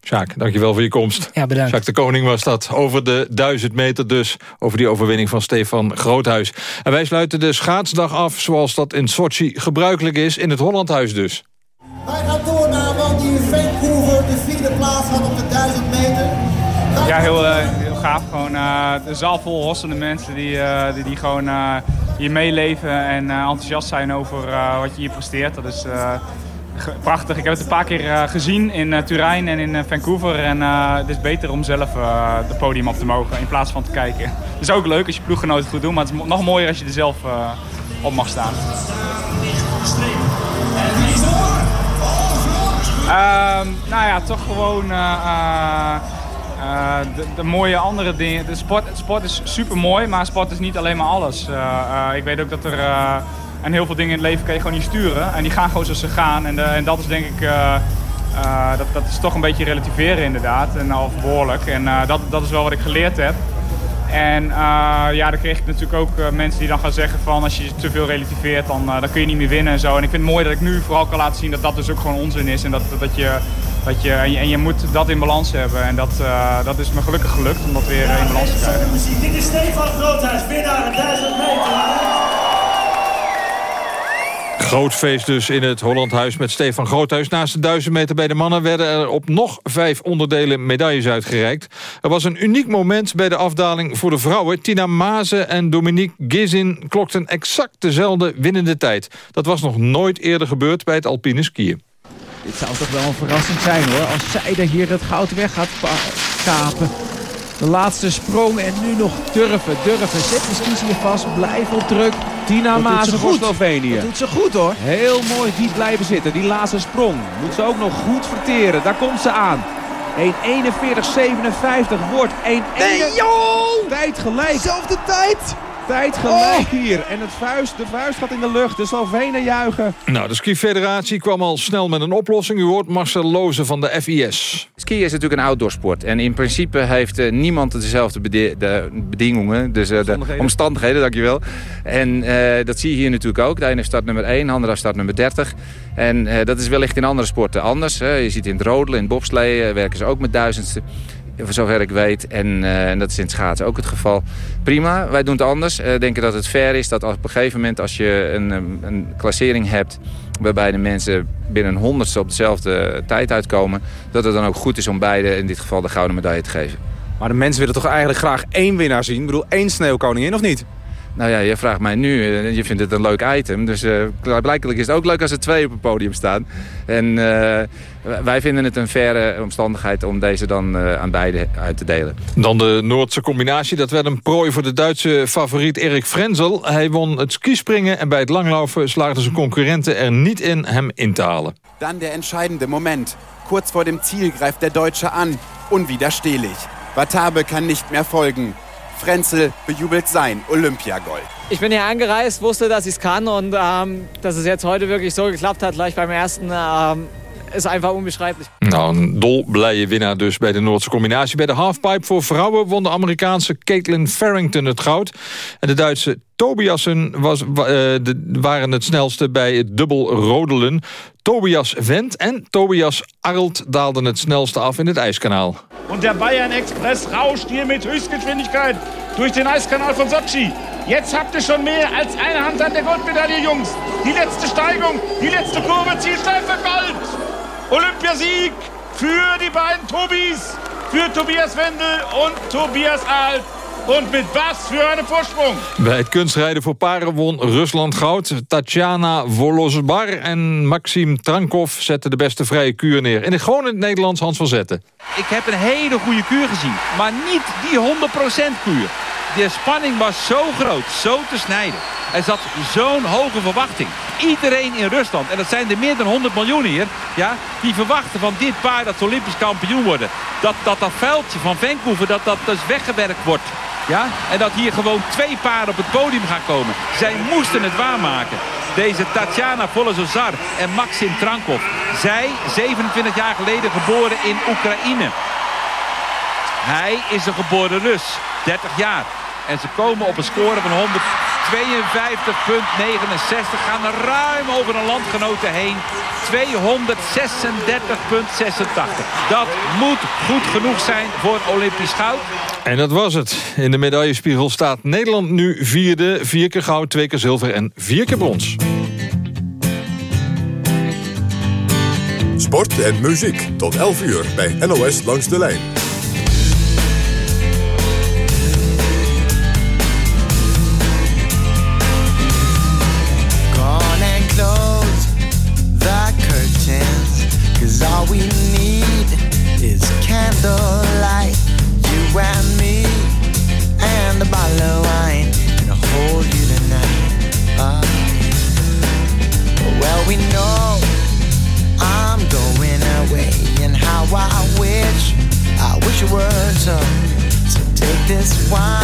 Sjaak, dankjewel voor je komst. Ja, bedankt. Sjaak de Koning was dat. Over de duizend meter dus. Over die overwinning van Stefan Groothuis. En wij sluiten de schaatsdag af zoals dat in Sochi gebruikelijk is. In het Hollandhuis dus. Wij gaan door naar wat die Vancouver de vierde plaats had op de duizend meter. Ja, heel, uh, heel gaaf. Gewoon uh, de zaal vol hossende mensen die, uh, die, die, gewoon hier meeleven en enthousiast zijn over wat je hier presteert. Dat is prachtig. Ik heb het een paar keer uh, gezien in uh, Turijn en in uh, Vancouver. En het is beter om zelf het podium op te mogen in plaats van te kijken. Het is ook leuk als je ploeggenoten goed doen, maar het is nog mooier als je er zelf op mag staan. Uh, nou ja, toch gewoon de, de, mooie andere dingen. De sport, sport is super mooi, maar sport is niet alleen maar alles. ik weet ook dat er en heel veel dingen in het leven kan je gewoon niet sturen. En die gaan gewoon zoals ze gaan. En, en dat is denk ik... dat, dat is toch een beetje relativeren inderdaad. En al behoorlijk. En dat, dat is wel wat ik geleerd heb. En ja, dan kreeg ik natuurlijk ook mensen die dan gaan zeggen van als je te veel relativeert, dan, dan kun je niet meer winnen en zo. En ik vind het mooi dat ik nu vooral kan laten zien dat dat dus ook gewoon onzin is. En, dat, dat je, dat je, en, je, moet dat in balans hebben. En dat, dat is me gelukkig gelukt om dat weer in balans te krijgen. Dit is Stefan Groothuis, winnaar 1000 meter. Groot feest dus in het Hollandhuis met Stefan Groothuis. Naast de 1000 meter bij de mannen werden er op nog vijf onderdelen medailles uitgereikt. Er was een uniek moment bij de afdaling voor de vrouwen. Tina Mazen en Dominique Gizin klokten exact dezelfde winnende tijd. Dat was nog nooit eerder gebeurd bij het alpine skiën. Dit zou toch wel een verrassing zijn hoor, als zij er hier het goud weg gaat kapen. De laatste sprong en nu nog durven, durven. Zet de skis hier vast, blijf op druk. Tina Mazen voor Slovenië. Dat doet ze goed hoor. Heel mooi diep blijven zitten. Die laatste sprong moet ze ook nog goed verteren. Daar komt ze aan. 1.41.57 wordt 1.1. Nee joh! Tijd gelijk. Zelfde tijd. Tijd gelijk oh. hier. En het vuist, de vuist gaat in de lucht. De Slovenen juichen. Nou, de skifederatie kwam al snel met een oplossing. U hoort Marcel Loze van de FIS. Skiën is natuurlijk een outdoorsport. En in principe heeft uh, niemand dezelfde de bedingingen. Dus uh, de omstandigheden, dankjewel. En uh, dat zie je hier natuurlijk ook. De ene start nummer 1, de andere start nummer 30. En dat is wellicht in andere sporten anders. Je ziet in het rodelen, in bobslee werken ze ook met duizendste voor zover ik weet. En, uh, en, dat is in het schaatsen ook het geval. Prima, wij doen het anders. Uh, denken dat het fair is dat op een gegeven moment als je een, een klassering hebt... waarbij de mensen binnen een honderdste op dezelfde tijd uitkomen... dat het dan ook goed is om beide, in dit geval de gouden medaille te geven. Maar de mensen willen toch eigenlijk graag één winnaar zien? Ik bedoel, één sneeuwkoningin of niet? Nou ja, je vraagt mij nu, eh, je vindt het een leuk item. Dus uh, blijkbaar is het ook leuk als er twee op het podium staan. En uh, wij vinden het een faire omstandigheid om deze dan uh, aan beide uit te delen. Dan de Noordse combinatie. Dat werd een prooi voor de Duitse favoriet Erik Frenzel. Hij won het skispringen en bij het langlaufen slaagden zijn concurrenten er niet in hem in te halen. Dan de entscheidende moment. Kurz vor dem Ziel greift der Deutsche an. Unwiderstehlich. Watabe kann nicht mehr folgen. Frenzel bejubelt sein Olympiagold. Ich bin hier angereist, wusste, dass ich es kann und ähm, dass es jetzt heute wirklich so geklappt hat, gleich beim ersten, ähm, is einfach onbeschrijpelijk. Nou, een dolblije winnaar dus bij de Noordse combinatie. Bij de halfpipe voor vrouwen won de Amerikaanse Caitlin Farrington het goud. En de Duitse Tobiasen was, uh, de, waren het snelste bij het dubbel rodelen. Tobias Wendt en Tobias Arlt daalden het snelste af in het ijskanaal. En der Bayern Express rauscht hier met Höchstgeschwindigkeit durch den Eiskanaal van Sochi. Jetzt habt ihr schon mehr als eine Hand an der Goldmedaille, Jungs. Die letzte Steigung, die letzte Kurve, Zielschleife Gold. Olympiasieg für die beiden Tobis, für Tobias Wendel und Tobias Alt. Und mit was für een Vorsprung. Bij het kunstrijden voor paren won Rusland goud. Tatjana Volosbar en Maxim Trankov zetten de beste vrije kuur neer. En gewoon in het Nederlands Hans van Zetten. Ik heb een hele goede kuur gezien. Maar niet die 100% kuur. De spanning was zo groot, zo te snijden. Er zat zo'n hoge verwachting. Iedereen in Rusland, en dat zijn er meer dan 100 miljoen hier... Ja, die verwachten van dit paar dat ze Olympisch kampioen worden. Dat dat, dat veldje van Vancouver, dat dat dus weggewerkt wordt. Ja? En dat hier gewoon twee paarden op het podium gaan komen. Zij moesten het waarmaken. Deze Tatjana Volozozar en Maxim Trankov. Zij, 27 jaar geleden geboren in Oekraïne. Hij is een geboren Rus, 30 jaar. En ze komen op een score van 152,69. Gaan er ruim over een landgenoten heen. 236,86. Dat moet goed genoeg zijn voor Olympisch goud. En dat was het. In de medaillespiegel staat Nederland nu vierde. Vier keer goud, twee keer zilver en vier keer brons. Sport en muziek tot 11 uur bij NOS Langs de Lijn. is why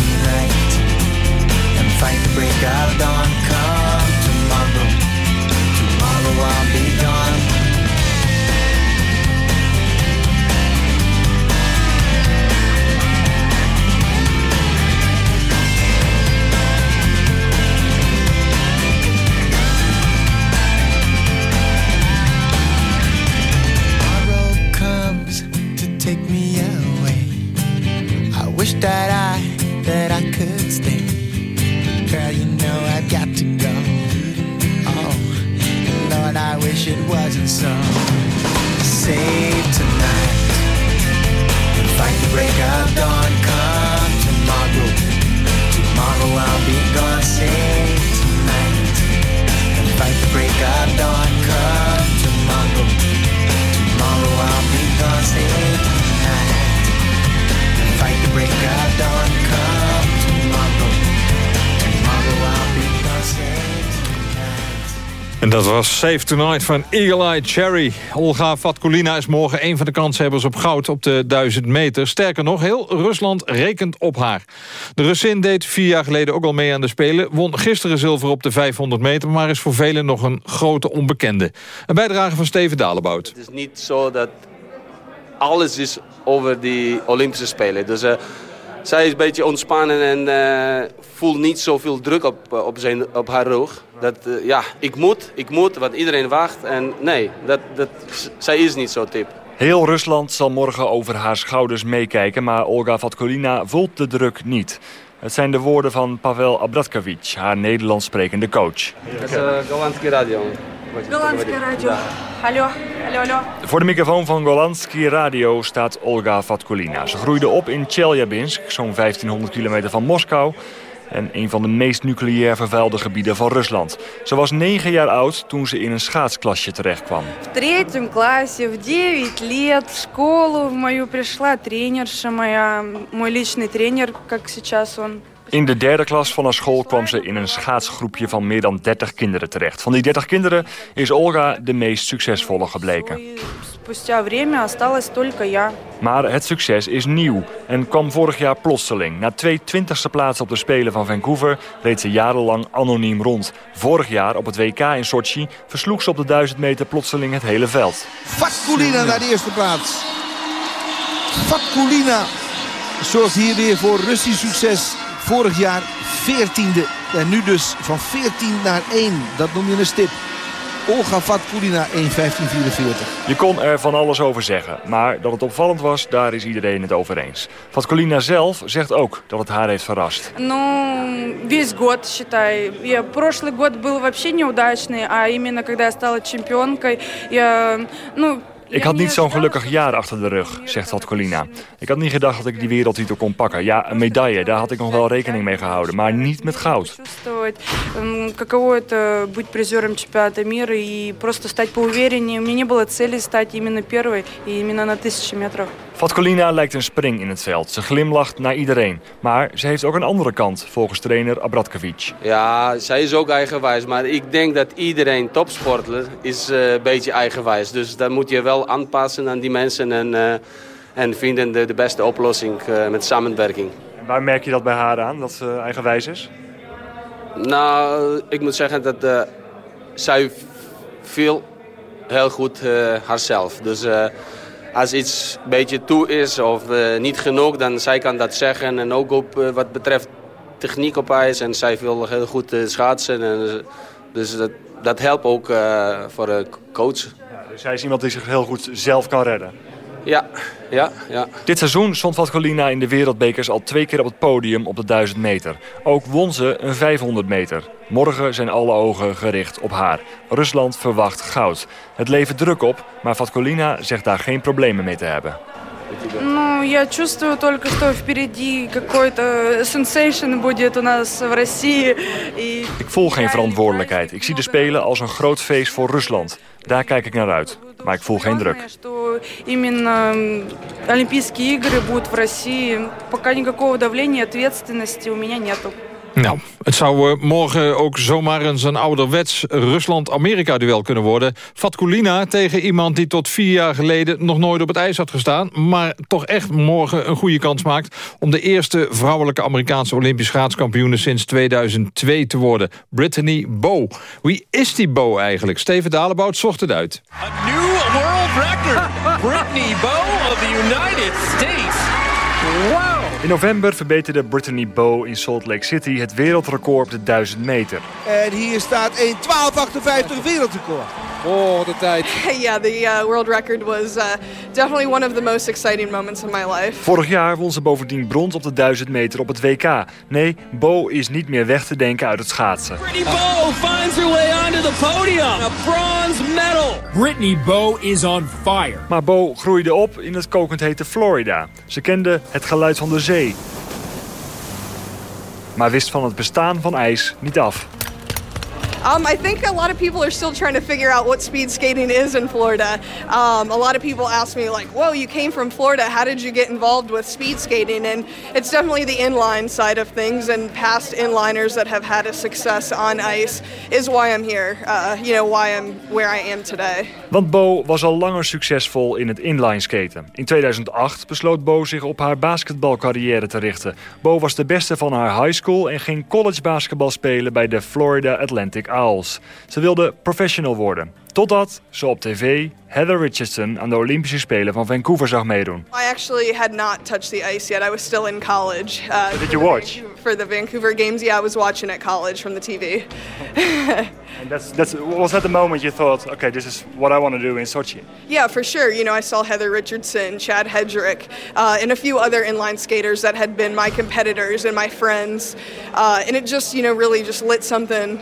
fight the break of dawn. Come tomorrow, tomorrow I'll be gone. To take me wasn't. Save tonight fight the break of dawn. En dat was Save Tonight van Eagle Eye Cherry. Olga Vatkulina is morgen een van de kanshebbers op goud op de 1000 meter. Sterker nog, heel Rusland rekent op haar. De Russin deed vier jaar geleden ook al mee aan de Spelen. Won gisteren zilver op de 500 meter, maar is voor velen nog een grote onbekende. Een bijdrage van Steven Dalebout. Het is niet zo dat alles is over die Olympische Spelen. Dus eh, zij is een beetje ontspannen en eh, voelt niet zoveel druk op, op, zijn, op haar rug. Dat, eh, ja, ik moet, ik moet, wat iedereen wacht. En nee, dat, dat, zij is niet zo tip. Heel Rusland zal morgen over haar schouders meekijken... maar Olga Vatkolina voelt de druk niet. Het zijn de woorden van Pavel Abratkovic, haar Nederlands sprekende coach. Het is eh, Golanski Radio. Golanski Radio. Hallo, hallo, hallo. Voor de microfoon van Golanski Radio staat Olga Vatkolina. Ze groeide op in Chelyabinsk, zo'n 1500 kilometer van Moskou en een van de meest nucleair vervuilde gebieden van Rusland. Ze was negen jaar oud toen ze in een schaatsklasje terechtkwam. В третьем классе, в 9 лет, в школу в мою пришла тренерша моя, мой личный тренер, как сейчас он. In de derde klas van haar school kwam ze in een schaatsgroepje van meer dan 30 kinderen terecht. Van die 30 kinderen is Olga de meest succesvolle gebleken. Maar het succes is nieuw en kwam vorig jaar plotseling. Na twee twintigste plaatsen op de Spelen van Vancouver reed ze jarenlang anoniem rond. Vorig jaar op het WK in Sochi versloeg ze op de 1000 meter plotseling het hele veld. Fatkulina naar de eerste plaats. Fatkulina, zorgt hier weer voor Russisch succes. Vorig jaar 14e en nu dus van 14 naar 1. Dat noem je een stip. Olga Vatkulina 1.15.44. Je kon er van alles over zeggen, maar dat het opvallend was, daar is iedereen het over eens. Vatkulina zelf zegt ook dat het haar heeft verrast. Ну, весь год, считай. Я, прошлый год был вообще неудачный, а именно когда я стала чемпионкой, я, ну, Ik had niet zo'n gelukkig jaar achter de rug, zegt Vatkulina. Ik had niet gedacht dat ik die wereldtitel kon pakken. Ja, een medaille, daar had ik nog wel rekening mee gehouden, maar niet met goud. чувствовать, м, каково это быть призером чемпионата мира и просто стать поувереннее. У меня не было цели стать именно первой и именно на 1000 метров. Vatkulina lijkt een spring in het veld. Ze glimlacht naar iedereen. Maar ze heeft ook een andere kant, volgens trainer Abratkovic. Ja, zij is ook eigenwijs. Maar ik denk dat iedereen topsporter is eh, een beetje eigenwijs. Dus dan moet je wel aanpassen aan die mensen. En, eh, en vinden de, de beste oplossing eh, met samenwerking. En waar merk je dat bij haar aan, dat ze eigenwijs is? Nou, ik moet zeggen dat zij veel heel goed haarzelf. Dus als iets een beetje toe is of uh, niet genoeg, dan zij kan dat zeggen. En ook op wat betreft techniek op ijs. En zij wil heel goed schaatsen. En, dus dat, dat helpt ook voor de coach. Ja, dus zij is iemand die zich heel goed zelf kan redden. Ja, ja, ja. Dit seizoen stond Vatkolina in de wereldbekers al twee keer op het podium op de 1000 meter. Ook won ze een 500 meter. Morgen zijn alle ogen gericht op haar. Rusland verwacht goud. Het levert druk op, maar Vatkolina zegt daar geen problemen mee te hebben. Ну, я чувствую только, что впереди какой-то sensation будет у нас в России. И... Ik voel geen verantwoordelijkheid. Ik zie de Spelen als een groot feest voor Rusland. Daar kijk ik naar uit. Maar ik voel geen druk. Что именно Олимпийские игры будут в России. Пока никакого давления, ответственности у меня нету. Nou, het zou uh, morgen ook zomaar eens een ouderwets Rusland-Amerika-duel kunnen worden. Fatkulina tegen iemand die tot vier jaar geleden nog nooit op het ijs had gestaan... maar toch echt morgen een goede kans maakt... om de eerste vrouwelijke Amerikaanse Olympisch schaatskampioene sinds 2002 te worden. Brittany Bow. Wie is die Bow eigenlijk? Steven Dalebout zocht het uit. A new world record! Brittany Bow of the United States. Wow! In november verbeterde Brittany Bow in Salt Lake City het wereldrecord op de 1000 meter. En hier staat een 12.58 wereldrecord. Oh, de tijd. yeah, the uh, world record was uh, definitely one of the most exciting moments of my life. Vorig jaar won ze bovendien brons op de 1000 meter op het WK. Nee, Bo is niet meer weg te denken uit het schaatsen. Brittany Bow finds her way onto the podium. A bronze medal. Brittany Bow is on fire. Maar Bo groeide op in het kokend hete Florida. Ze kende het geluid van de zee. Maar wist van het bestaan van ijs niet af. Um, I think a lot of people are still trying to figure out what speed skating is in Florida. Um, a lot of people ask me, like, whoa, you came from Florida. How did you get involved with speed skating? And it's definitely the inline side of things. And past inliners that have had a success on ice is why I'm here. Uh, you know, why I'm where I am today. Want Bo was al langer succesvol in het inline skaten. In 2008 besloot Bo zich op haar basketbalcarrière te richten. Bo was de beste van haar high school en ging college basketbal spelen bij de Florida Atlantic Ze wilde professional worden. Totdat ze op tv Heather Richardson aan de Olympische Spelen van Vancouver zag meedoen. I actually had not touched the ice yet. I was still in college. Uh, Did you watch? For the Vancouver games, yeah, I was watching at college from the TV. and that's, that's, was that the moment you thought, okay, this is what I want to do in Sochi? Yeah, for sure. You know, I saw Heather Richardson, Chad Hedrick, uh, and a few other inline skaters that had been my competitors and my friends. Uh, and it just, you know, really just lit something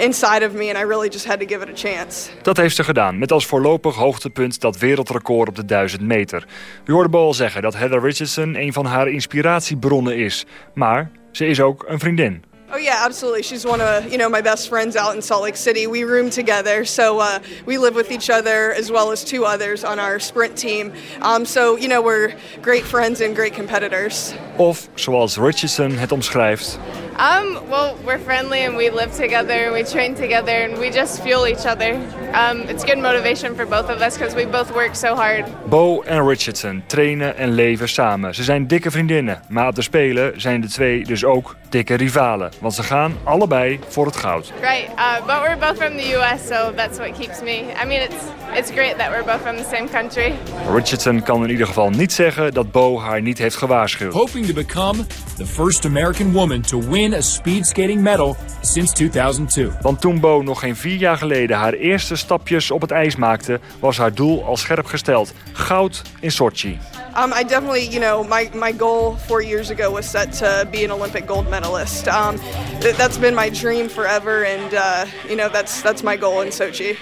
inside of me and I really just had to give it a chance. Dat heeft ze gedaan, met als voorlopig hoogtepunt dat wereldrecord op de 1000 meter. U hoorde Bo al zeggen dat Heather Richardson een van haar inspiratiebronnen is. Maar ze is ook een vriendin. Oh yeah, absolutely. She's one of you know my best friends out in Salt Lake City. We room together, so uh, we live with each other as well as two others on our sprint team. Um, so you know we're great friends and great competitors. Of zoals Richardson het omschrijft. Um, well, we're friendly and we live together and we train together and we just fuel each other. Um, it's good motivation for both of us because we both work so hard. Bo en Richardson trainen en leven samen. Ze zijn dikke vriendinnen, maar op de Spelen zijn de twee dus ook dikke rivalen. Want ze gaan allebei voor het goud. Right, uh, but we're both from the US, so that's what keeps me. I mean, it's, it's great that we're both from the same country. Richardson kan in ieder geval niet zeggen dat Bo haar niet heeft gewaarschuwd. Hoping to become the first American woman to win a speed skating medal since 2002. Want toen Bo nog geen vier jaar geleden haar eerste stapjes op het ijs maakte, was haar doel al scherp gesteld. Goud in Sochi. Um, I definitely, you know, my, my goal four years ago was set to be an Olympic gold medalist. Um, th that's been my dream forever, and uh, you know, that's that's my goal in Sochi.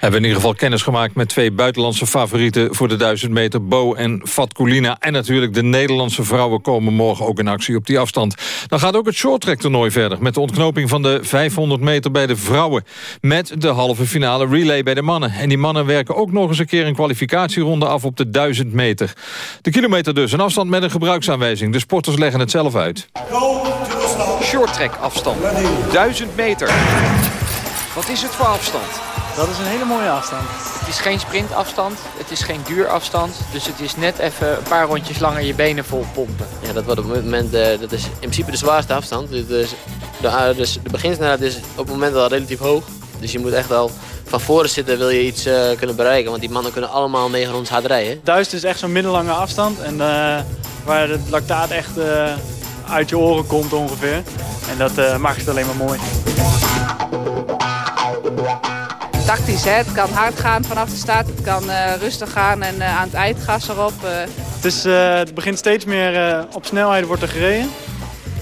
Hebben in ieder geval kennis gemaakt met twee buitenlandse favorieten... voor de 1000 meter, Bo en Fatkulina. En natuurlijk de Nederlandse vrouwen komen morgen ook in actie op die afstand. Dan gaat ook het shorttrack toernooi verder... met de ontknoping van de 500 meter bij de vrouwen. Met de halve finale relay bij de mannen. En die mannen werken ook nog eens een keer een kwalificatieronde af op de 1000 meter. De kilometer dus, een afstand met een gebruiksaanwijzing. De sporters leggen het zelf uit. Shorttrack afstand, 1000 meter. Wat is het voor afstand? Dat is een hele mooie afstand. Het is geen sprintafstand, het is geen duurafstand. Dus het is net even een paar rondjes langer je benen vol pompen. Ja, dat, wordt op het moment, uh, dat is in principe de zwaarste afstand. Dus de, uh, dus de beginsnelheid is op het moment al relatief hoog. Dus je moet echt al van voren zitten wil je iets eh, kunnen bereiken. Want die mannen kunnen allemaal negen rondes hard rijden. Duist is echt zo'n middellange afstand. En eh, waar het lactaat echt eh, uit je oren komt ongeveer. En dat eh, maakt het alleen maar mooi. Tactisch, hè? het kan hard gaan vanaf de start, het kan eh, rustig gaan en eh, aan het eind gas erop. eh. Het, is, eh, het begint steeds meer eh, op snelheid wordt er gereden.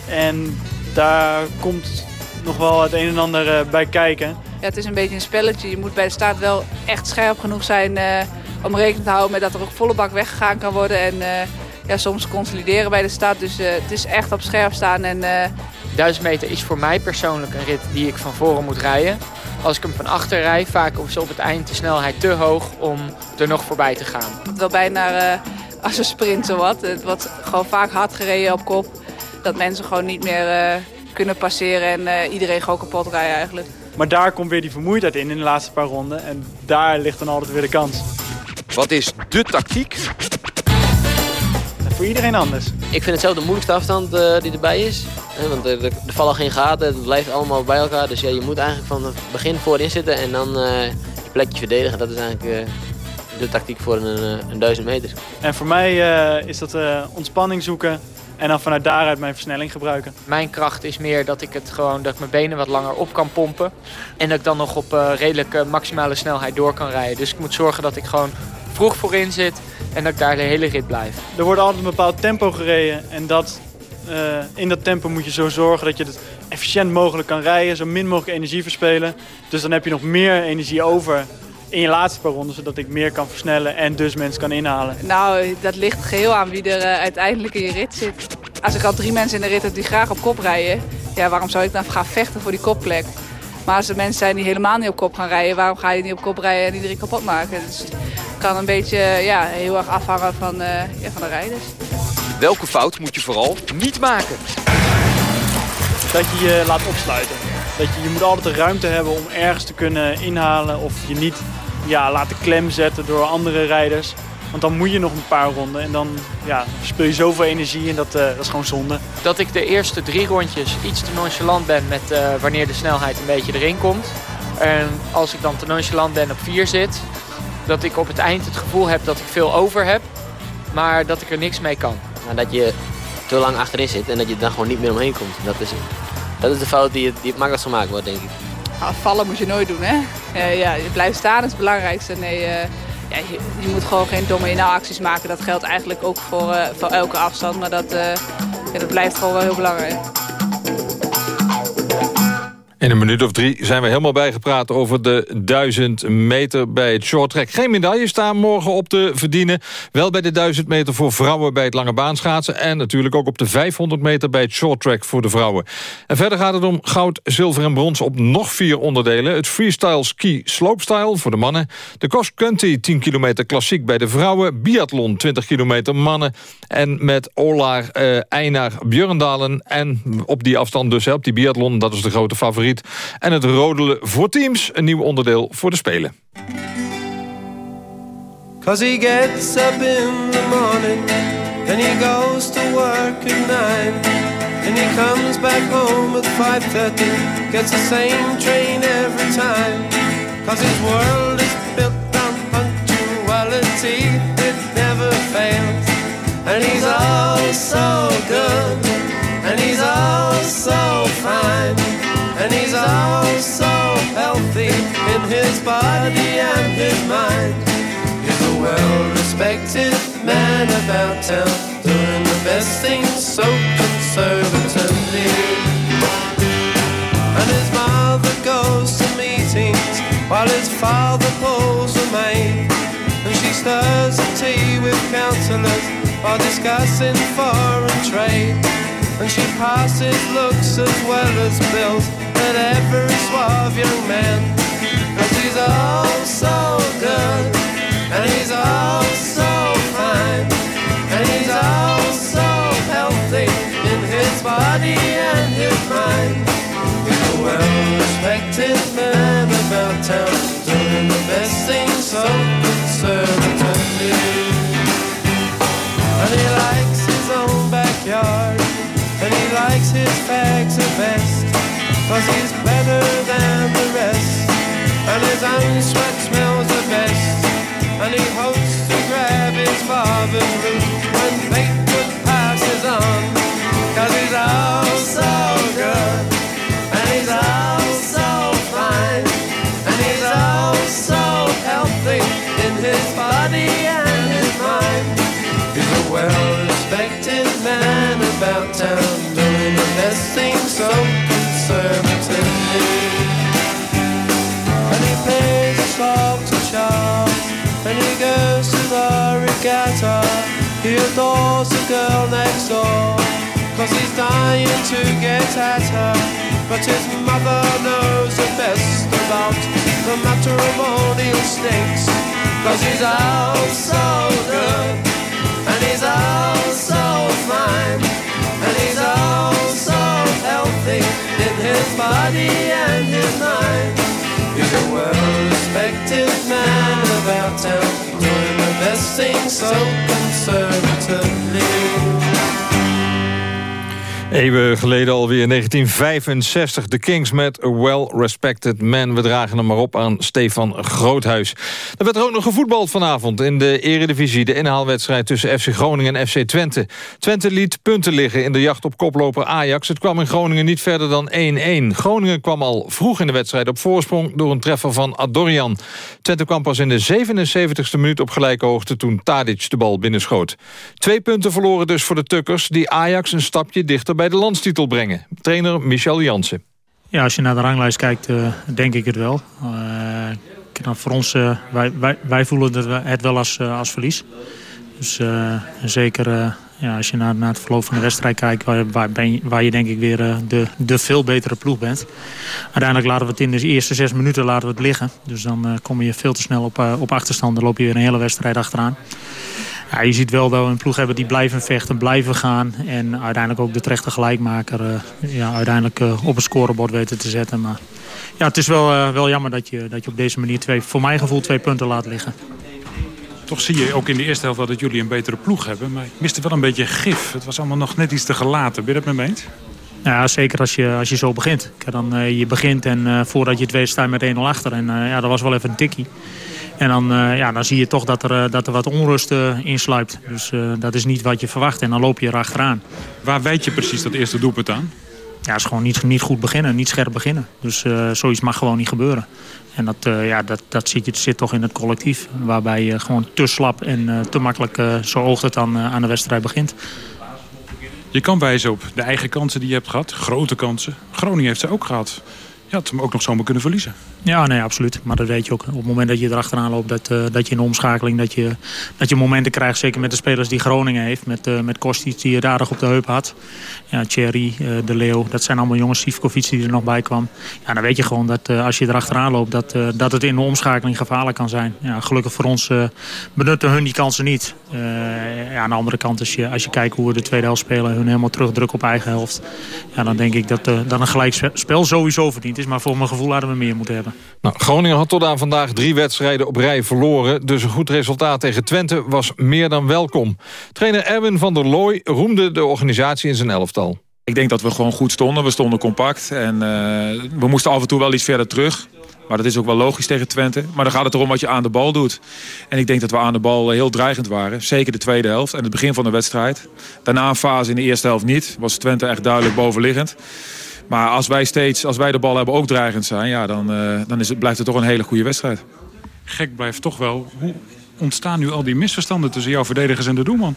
En daar komt nog wel het een en ander bij kijken. Ja, het is een beetje een spelletje. Je moet bij de start wel echt scherp genoeg zijn eh, om rekening te houden met dat er ook volle bak weggegaan kan worden. En eh, ja, soms consolideren bij de start. Dus eh, het is echt op scherp staan. En, eh, 1000 meter is voor mij persoonlijk een rit die ik van voren moet rijden. Als ik hem van achter rijd, vaak is op het eind de snelheid te hoog om er nog voorbij te gaan. wel bijna eh, als een sprint zowat. Het wordt gewoon vaak hard gereden op kop. Dat mensen gewoon niet meer eh, kunnen passeren en eh, iedereen gewoon kapot rijden eigenlijk. Maar daar komt weer die vermoeidheid in in de laatste paar ronden. En daar ligt dan altijd weer de kans. Wat is de tactiek? Voor iedereen anders. Ik vind het zelf de moeilijkste afstand eh, die erbij is. Hè, want er, er vallen geen gaten, het blijft allemaal bij elkaar. Dus ja, je moet eigenlijk van het begin voorin zitten en dan eh, je plekje verdedigen. Dat is eigenlijk eh, de tactiek voor een, eh, een duizend meter. En voor mij eh, is dat eh, ontspanning zoeken en dan vanuit daaruit mijn versnelling gebruiken. Mijn kracht is meer dat ik het gewoon dat ik mijn benen wat langer op kan pompen. En dat ik dan nog op eh, redelijk eh, maximale snelheid door kan rijden. Dus ik moet zorgen dat ik gewoon vroeg voorin zit en dat ik daar de hele rit blijf. Er wordt altijd een bepaald tempo gereden en dat, eh, in dat tempo moet je zo zorgen dat je het efficiënt mogelijk kan rijden, zo min mogelijk energie verspelen. Dus dan heb je nog meer energie over in je laatste paar ronden, zodat ik meer kan versnellen en dus mensen kan inhalen. Nou, dat ligt geheel aan wie er eh, uiteindelijk in je rit zit. Als ik al drie mensen in de rit heb die graag op kop rijden, ja, waarom zou ik dan gaan vechten voor die kopplek? Maar als er mensen zijn die helemaal niet op kop gaan rijden, waarom ga je niet op kop rijden en iedereen kapot maken? Dus kan een beetje ja, heel erg afhangen van, eh, ja, van de rijders. Welke fout moet je vooral niet maken? Dat je je laat opsluiten. Dat je, je moet altijd de ruimte hebben om ergens te kunnen inhalen of je niet ja, laten klem zetten door andere rijders. Want dan moet je nog een paar ronden en dan ja, speel je zoveel energie en dat, eh, dat is gewoon zonde. Dat ik de eerste drie rondjes iets te nonchalant ben met eh, wanneer de snelheid een beetje erin komt. En als ik dan te nonchalant ben op vier zit, dat ik op het eind het gevoel heb dat ik veel over heb, maar dat ik er niks mee kan. Maar dat je te lang achterin zit en dat je er dan gewoon niet meer omheen komt. Dat is, dat is de fout die het, die het makkelijkst gemaakt wordt, denk ik. Nou, vallen moet je nooit doen, hè? Eh, ja, je blijft staan is het belangrijkste. Nee, eh, ja, je, je moet gewoon geen domme inhaalacties maken. Dat geldt eigenlijk ook voor, eh, voor elke afstand. Maar dat, eh, ja, dat blijft gewoon wel heel belangrijk. In een minuut of drie zijn we helemaal bijgepraat over de 1000 meter bij het shorttrack. Geen medailles staan morgen op te verdienen. Wel bij de 1000 meter voor vrouwen bij het lange baanschaatsen. En natuurlijk ook op de 500 meter bij het shorttrack voor de vrouwen. En verder gaat het om goud, zilver en brons op nog vier onderdelen. Het freestyle ski slopestyle voor de mannen. De cross country 10 kilometer klassiek bij de vrouwen. Biathlon 20 kilometer mannen. En met Olaar eh, Einar Björndalen. En op die afstand dus, op die biathlon, dat is de grote favoriet. En het rodelen voor teams, een nieuw onderdeel voor de Spelen. Cause he gets up in the morning and he goes to work at nine. And he comes back home at 5.30 gets the same train every time. Cause his world is built on punctuality it never fails. And he's all so good and he's all so fine and he's all so healthy in his body and his mind He's a well-respected man about town, doing the best things so conservatively. And his mother goes to meetings while his father pulls a maid. And she stirs the tea with councillors while discussing foreign trade. And she passes looks as well as bills at every suave young man. Cause he's all so good. And he's all so fine And he's all so healthy In his body and his mind He's a well-respected man about town Doing the best things so conservatively And he likes his own backyard And he likes his fags the best Cause he's better than the rest and his own sweat smells the best. And he hopes to grab his father's root when Fleetwood passes on. Cause he's all so good. And he's all so fine. And he's all so healthy in his body and his mind. He's a well-respected man about town, doing the best thing so He adores the girl next door, cause he's dying to get at her. But his mother knows the best about the matrimonial snakes, cause he's out so good. And he's all so fine And he's all so healthy In his body and his mind a well-respected man about town. Doing the best thing so conservatively Eeuwen geleden alweer 1965. De Kings met A Well Respected Man. We dragen hem maar op aan Stefan Groothuis. Er werd er ook nog gevoetbald vanavond in de eredivisie. De inhaalwedstrijd tussen FC Groningen en FC Twente. Twente liet punten liggen in de jacht op koploper Ajax. Het kwam in Groningen niet verder dan 1-1. Groningen kwam al vroeg in de wedstrijd op voorsprong... door een treffer van Adorian. Twente kwam pas in de 77ste minuut op gelijke hoogte... toen Tadic de bal binnenschoot. Twee punten verloren dus voor de Tukkers... die Ajax een stapje dichter bij de landstitel brengen. Trainer Michel Jansen. Ja, als je naar de ranglijst kijkt, uh, denk ik het wel. Uh, voor ons, uh, wij, wij, wij, voelen het, het wel als, als verlies. Dus zeker ja, als je naar, naar het verloop van de wedstrijd kijkt... waar, waar, ben je, waar je denk ik weer de, de veel betere ploeg bent. Uiteindelijk laten we het in de eerste zes minuten laten we het liggen. Dus dan kom je veel te snel op, op achterstand. Dan loop je weer een hele wedstrijd achteraan. Ja, je ziet wel dat we een ploeg hebben die blijven vechten, blijven gaan. En uiteindelijk ook de terechte gelijkmaker uh, ja, uiteindelijk uh, op een scorebord weten te zetten. Maar ja, het is wel, uh, wel jammer dat je, dat je op deze manier twee, voor mijn gevoel twee punten laat liggen. Toch zie je ook in de eerste helft dat jullie een betere ploeg hebben. Maar ik miste wel een beetje gif. Het was allemaal nog net iets te gelaten. Ben je dat met me eens? Ja, zeker als je, als je zo begint. Dan, je begint en voordat je het weet sta je met 1-0 achter. En ja, dat was wel even een tikkie. En dan, uh, ja, dan zie je toch dat er, dat er wat onrust uh, insluipt. Dus dat is niet wat je verwacht en dan loop je erachteraan. Waar weet je precies dat eerste doelpunt aan? Ja, is gewoon niet, niet goed beginnen, niet scherp beginnen. Dus zoiets mag gewoon niet gebeuren. En dat, ja, dat, dat zit, zit toch in het collectief. Waarbij je gewoon te slap en te makkelijk, zo oogt het dan, aan de wedstrijd begint. Je kan wijzen op de eigen kansen die je hebt gehad. Grote kansen. Groningen heeft ze ook gehad. Je had hem ook nog zomaar kunnen verliezen. Ja, nee, absoluut. Maar dat weet je ook. Op het moment dat je erachteraan loopt, dat, uh, dat je in omschakeling... Dat je, dat je momenten krijgt, zeker met de spelers die Groningen heeft. Met, uh, met Kostic die je aardig op de heup had. Ja, Thierry, uh, De Leeuw. Dat zijn allemaal jongens. Sivkovic die er nog bij kwam. Ja, dan weet je gewoon dat als je erachteraan loopt... Dat, dat het in de omschakeling gevaarlijk kan zijn. Ja, gelukkig voor ons benutten hun die kansen niet. ja, aan de andere kant, als je, als je kijkt hoe we de tweede helft spelen... hun helemaal terugdrukken op eigen helft... Ja, dan denk ik dat, dat een gelijkspel sowieso verdient is. Maar voor mijn gevoel hadden we meer moeten hebben. Nou, Groningen had tot aan vandaag drie wedstrijden op rij verloren. Dus een goed resultaat tegen Twente was meer dan welkom. Trainer Erwin van der Looy roemde de organisatie in zijn elftal. Ik denk dat we gewoon goed stonden. We stonden compact. En uh, we moesten af en toe wel iets verder terug. Maar dat is ook wel logisch tegen Twente. Maar dan gaat het erom wat je aan de bal doet. En ik denk dat we aan de bal heel dreigend waren. Zeker de tweede helft en het begin van de wedstrijd. Daarna een fase in de eerste helft niet. Was Twente echt duidelijk bovenliggend. Maar als wij steeds, als wij de bal hebben ook dreigend zijn... Ja, dan, uh, dan is het, blijft het toch een hele goede wedstrijd. Gek blijft toch wel. Hoe ontstaan nu al die misverstanden tussen jouw verdedigers en de doelman?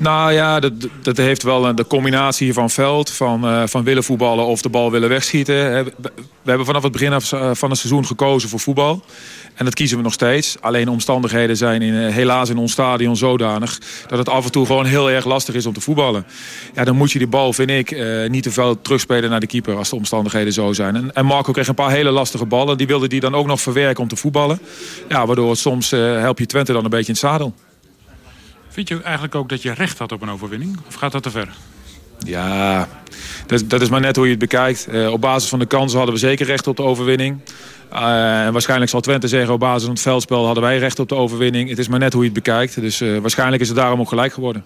Nou ja, dat, dat heeft wel de combinatie van veld, van, uh, van willen voetballen of de bal willen wegschieten. We hebben vanaf het begin van het seizoen gekozen voor voetbal. En dat kiezen we nog steeds. Alleen de omstandigheden zijn in, helaas in ons stadion zodanig... dat het af en toe gewoon heel erg lastig is om te voetballen. Ja, dan moet je die bal, vind ik, niet te veel terugspelen naar de keeper... als de omstandigheden zo zijn. En, en Marco kreeg een paar hele lastige ballen. Die wilde die dan ook nog verwerken om te voetballen. Ja, waardoor soms uh, help je Twente dan een beetje in het zadel. Vind je eigenlijk ook dat je recht had op een overwinning? Of gaat dat te ver? Ja, dat, dat is maar net hoe je het bekijkt. Uh, op basis van de kansen hadden we zeker recht op de overwinning. Uh, en waarschijnlijk zal Twente zeggen op basis van het veldspel hadden wij recht op de overwinning. Het is maar net hoe je het bekijkt. Dus uh, waarschijnlijk is het daarom ook gelijk geworden.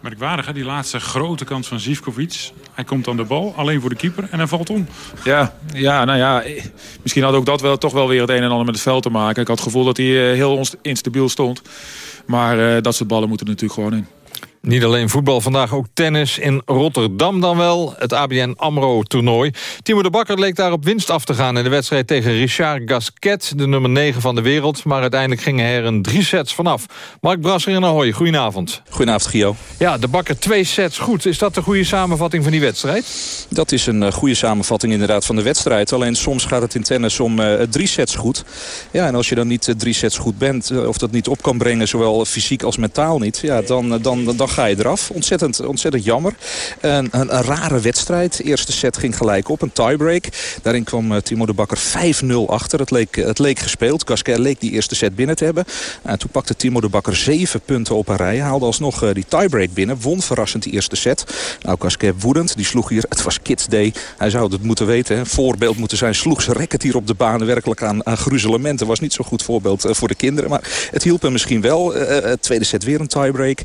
Merkwaardig, hè? die laatste grote kans van Zivkovic. Hij komt aan de bal, alleen voor de keeper en hij valt om. Ja, ja, nou ja, eh, misschien had ook dat wel, toch wel weer het een en ander met het veld te maken. Ik had het gevoel dat hij eh, heel instabiel stond. Maar uh, dat soort ballen moeten natuurlijk gewoon in. Niet alleen voetbal, vandaag ook tennis in Rotterdam dan wel. Het ABN AMRO-toernooi. Timo de Bakker leek daar op winst af te gaan... in de wedstrijd tegen Richard Gasquet, de nummer 9 van de wereld. Maar uiteindelijk gingen er een drie sets vanaf. Mark Brasser in Ahoy, goedenavond. Goedenavond, Gio. Ja, de Bakker twee sets goed. Is dat de goede samenvatting van die wedstrijd? Dat is een uh, goede samenvatting inderdaad van de wedstrijd. Alleen soms gaat het in tennis om uh, drie sets goed. Ja, en als je dan niet uh, drie sets goed bent... of dat niet op kan brengen, zowel fysiek als mentaal niet... Ja, dan, dan, dan ga je eraf. Ontzettend, ontzettend jammer. Een, een, een, rare wedstrijd. De eerste set ging gelijk op, een tiebreak. Daarin kwam uh, Timo de Bakker 5-0 achter. Het leek, het leek gespeeld. Gasquet leek die eerste set binnen te hebben. Uh, toen pakte Timo de Bakker zeven punten op een rij. Haalde alsnog uh, die tiebreak binnen. Won verrassend die eerste set. Nou, Gasquet woedend. Die sloeg hier, het was Kids Day. Hij zou het moeten weten. Voorbeeld moeten zijn. Sloeg zijn racket hier op de baan werkelijk aan, aan gruzelementen. Was niet zo'n goed voorbeeld voor de kinderen. Maar het hielp hem misschien wel. tweede set weer een tiebreak.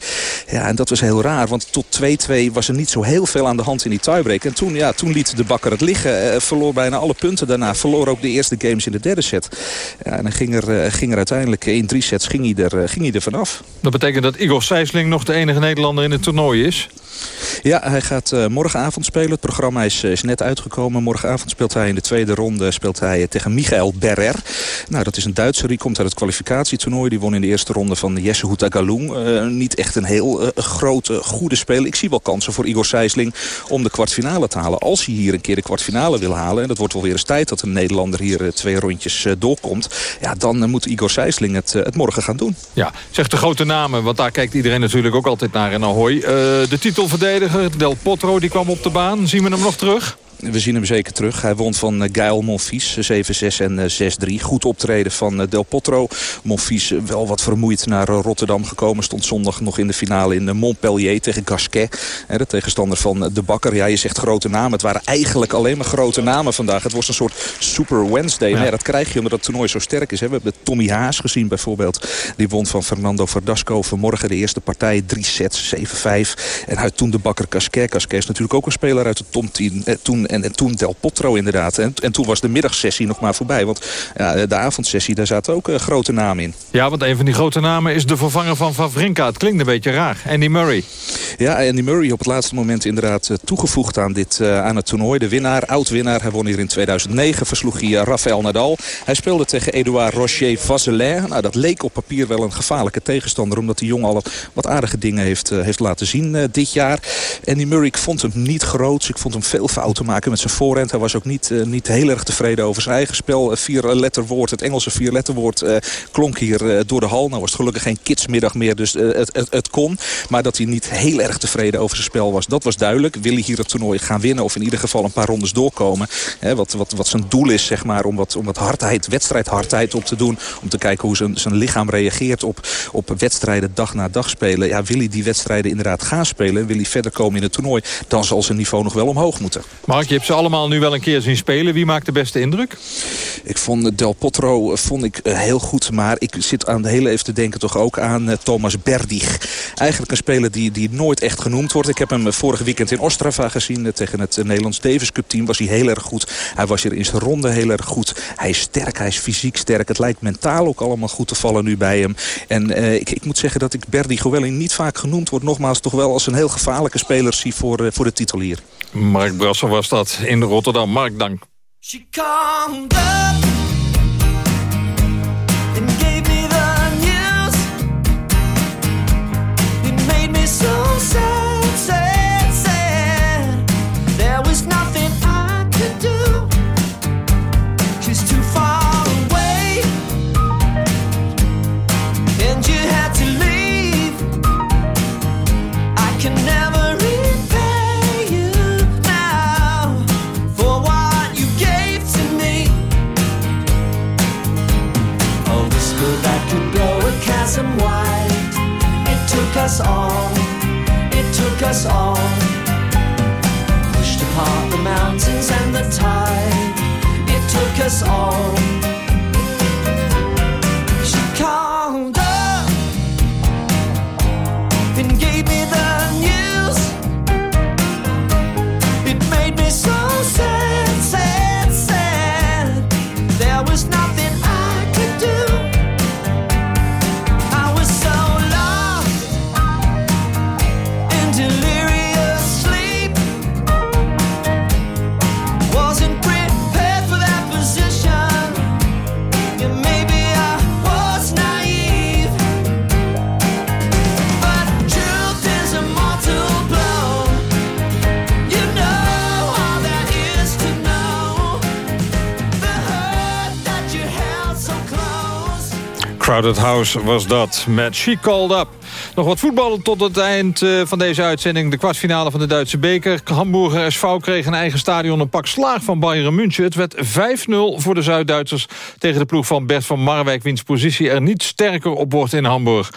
Ja, en dat was heel raar. Want tot 2-2 was er niet zo heel veel aan de hand in die tiebreak. En toen, ja, toen liet de bakker het liggen. Eh, verloor bijna alle punten daarna. Verloor ook de eerste games in de derde set. Ja, en dan ging er, uh, ging er uiteindelijk in drie sets ging hij, er, uh, ging hij er vanaf. Dat betekent dat Igor Sijsling nog de enige Nederlander in het toernooi is? Ja, hij gaat uh, morgenavond spelen. Het programma is, is, net uitgekomen. Morgenavond speelt hij in de tweede ronde speelt hij tegen Michael Berrer. Nou, dat is een Duitser. Die komt uit het kwalificatietoernooi. Die won in de eerste ronde van Jesse Houtagalung. Uh, niet echt een heel uh, grote, goede speler. Ik zie wel kansen voor Igor Sijsling om de kwartfinale te halen. Als hij hier een keer de kwartfinale wil halen... en dat wordt wel weer eens tijd dat een Nederlander hier twee rondjes doorkomt... ja, dan moet Igor Sijsling het, het morgen gaan doen. Ja, zeg de grote namen, want daar kijkt iedereen natuurlijk ook altijd naar in Ahoy. de titelverdediger, Del Potro, die kwam op de baan. Zien we hem nog terug? We zien hem zeker terug. Hij won van Gael Monfils 7-6 en 6-3. Goed optreden van Del Potro. Monfils wel wat vermoeid naar Rotterdam gekomen. Stond zondag nog in de finale in Montpellier tegen Gasquet. De tegenstander van De Bakker. Ja, je zegt grote namen. Het waren eigenlijk alleen maar grote namen vandaag. Het was een soort Super Wednesday. Ja. Nee, dat krijg je omdat het toernooi zo sterk is. We hebben Tommy Haas gezien bijvoorbeeld. Die won van Fernando Verdasco vanmorgen de eerste partij. Drie sets, 7-5. En uit toen De Bakker Gasquet. Gasquet is natuurlijk ook een speler uit de top 10. Toen en, en toen Del Potro inderdaad. En, en toen was de middagsessie nog maar voorbij. Want ja, de avondsessie, daar zaten ook uh, grote namen in. Ja, want een van die grote namen is de vervanger van Vavrinka. Het klinkt een beetje raar. Andy Murray. Ja, Andy Murray op het laatste moment inderdaad uh, toegevoegd aan, dit, uh, aan het toernooi. De winnaar, oud-winnaar. Hij won hier in 2009. Versloeg hij Rafael Nadal. Hij speelde tegen Edouard Rocher Vasselin. Nou, dat leek op papier wel een gevaarlijke tegenstander. Omdat die jongen al wat, wat aardige dingen heeft, heeft laten zien dit jaar. Andy Murray, ik vond hem niet groot. Ik vond hem veel fouten maken met zijn voorhand. Hij was ook niet, uh, niet heel erg tevreden over zijn eigen spel. Vier letterwoord, het Engelse vier letterwoord klonk hier door de hal. Nou was het gelukkig geen kidsmiddag meer, dus het, het, het, kon. Maar dat hij niet heel erg tevreden over zijn spel was, dat was duidelijk. Wil hij hier het toernooi gaan winnen of in ieder geval een paar rondes doorkomen. Hè, wat, wat, wat zijn doel is, zeg maar, om wat, om wat hardheid, wedstrijdhardheid op te doen. Om te kijken hoe zijn, zijn lichaam reageert op, op wedstrijden dag na dag spelen. Ja, wil hij die wedstrijden inderdaad gaan spelen, wil hij verder komen in het toernooi, dan zal zijn niveau nog wel omhoog moeten. Mark, je hebt ze allemaal nu wel een keer zien spelen. Wie maakt de beste indruk? Ik vond Del Potro eh, vond ik, uh, heel goed. Maar ik zit aan de hele even te denken toch ook aan uh, Thomas Berdig. Eigenlijk een speler die, die nooit echt genoemd wordt. Ik heb hem vorige weekend in Ostrava gezien. tegen het Nederlands Davis Cup team was hij heel erg goed. Hij was hier in zijn ronde heel erg goed. Hij is sterk, hij is fysiek sterk. Het lijkt mentaal ook allemaal goed te vallen nu bij hem. En ik, ik, moet zeggen dat ik Berdig hoewel hij niet vaak genoemd wordt... nogmaals toch wel als een heel gevaarlijke speler zie voor, voor de titel hier. Mark Brasser was dat in Rotterdam. Mark, dank. She calmed up gave me the news. It made me so sad, and wide. It took us all, it took us all. Pushed apart the mountains and the tide. It took us all. She called up and gave me the Crowded House was dat met She Called Up. Nog wat voetballen tot het eind eh, van deze uitzending. De kwartfinale van de Duitse beker. Hamburger SV kreeg een eigen stadion een pak slaag van Bayern München. Het werd 5-0 voor de Zuid-Duitsers tegen de ploeg van Bert van Marwijk... wiens positie er niet sterker op wordt in Hamburg.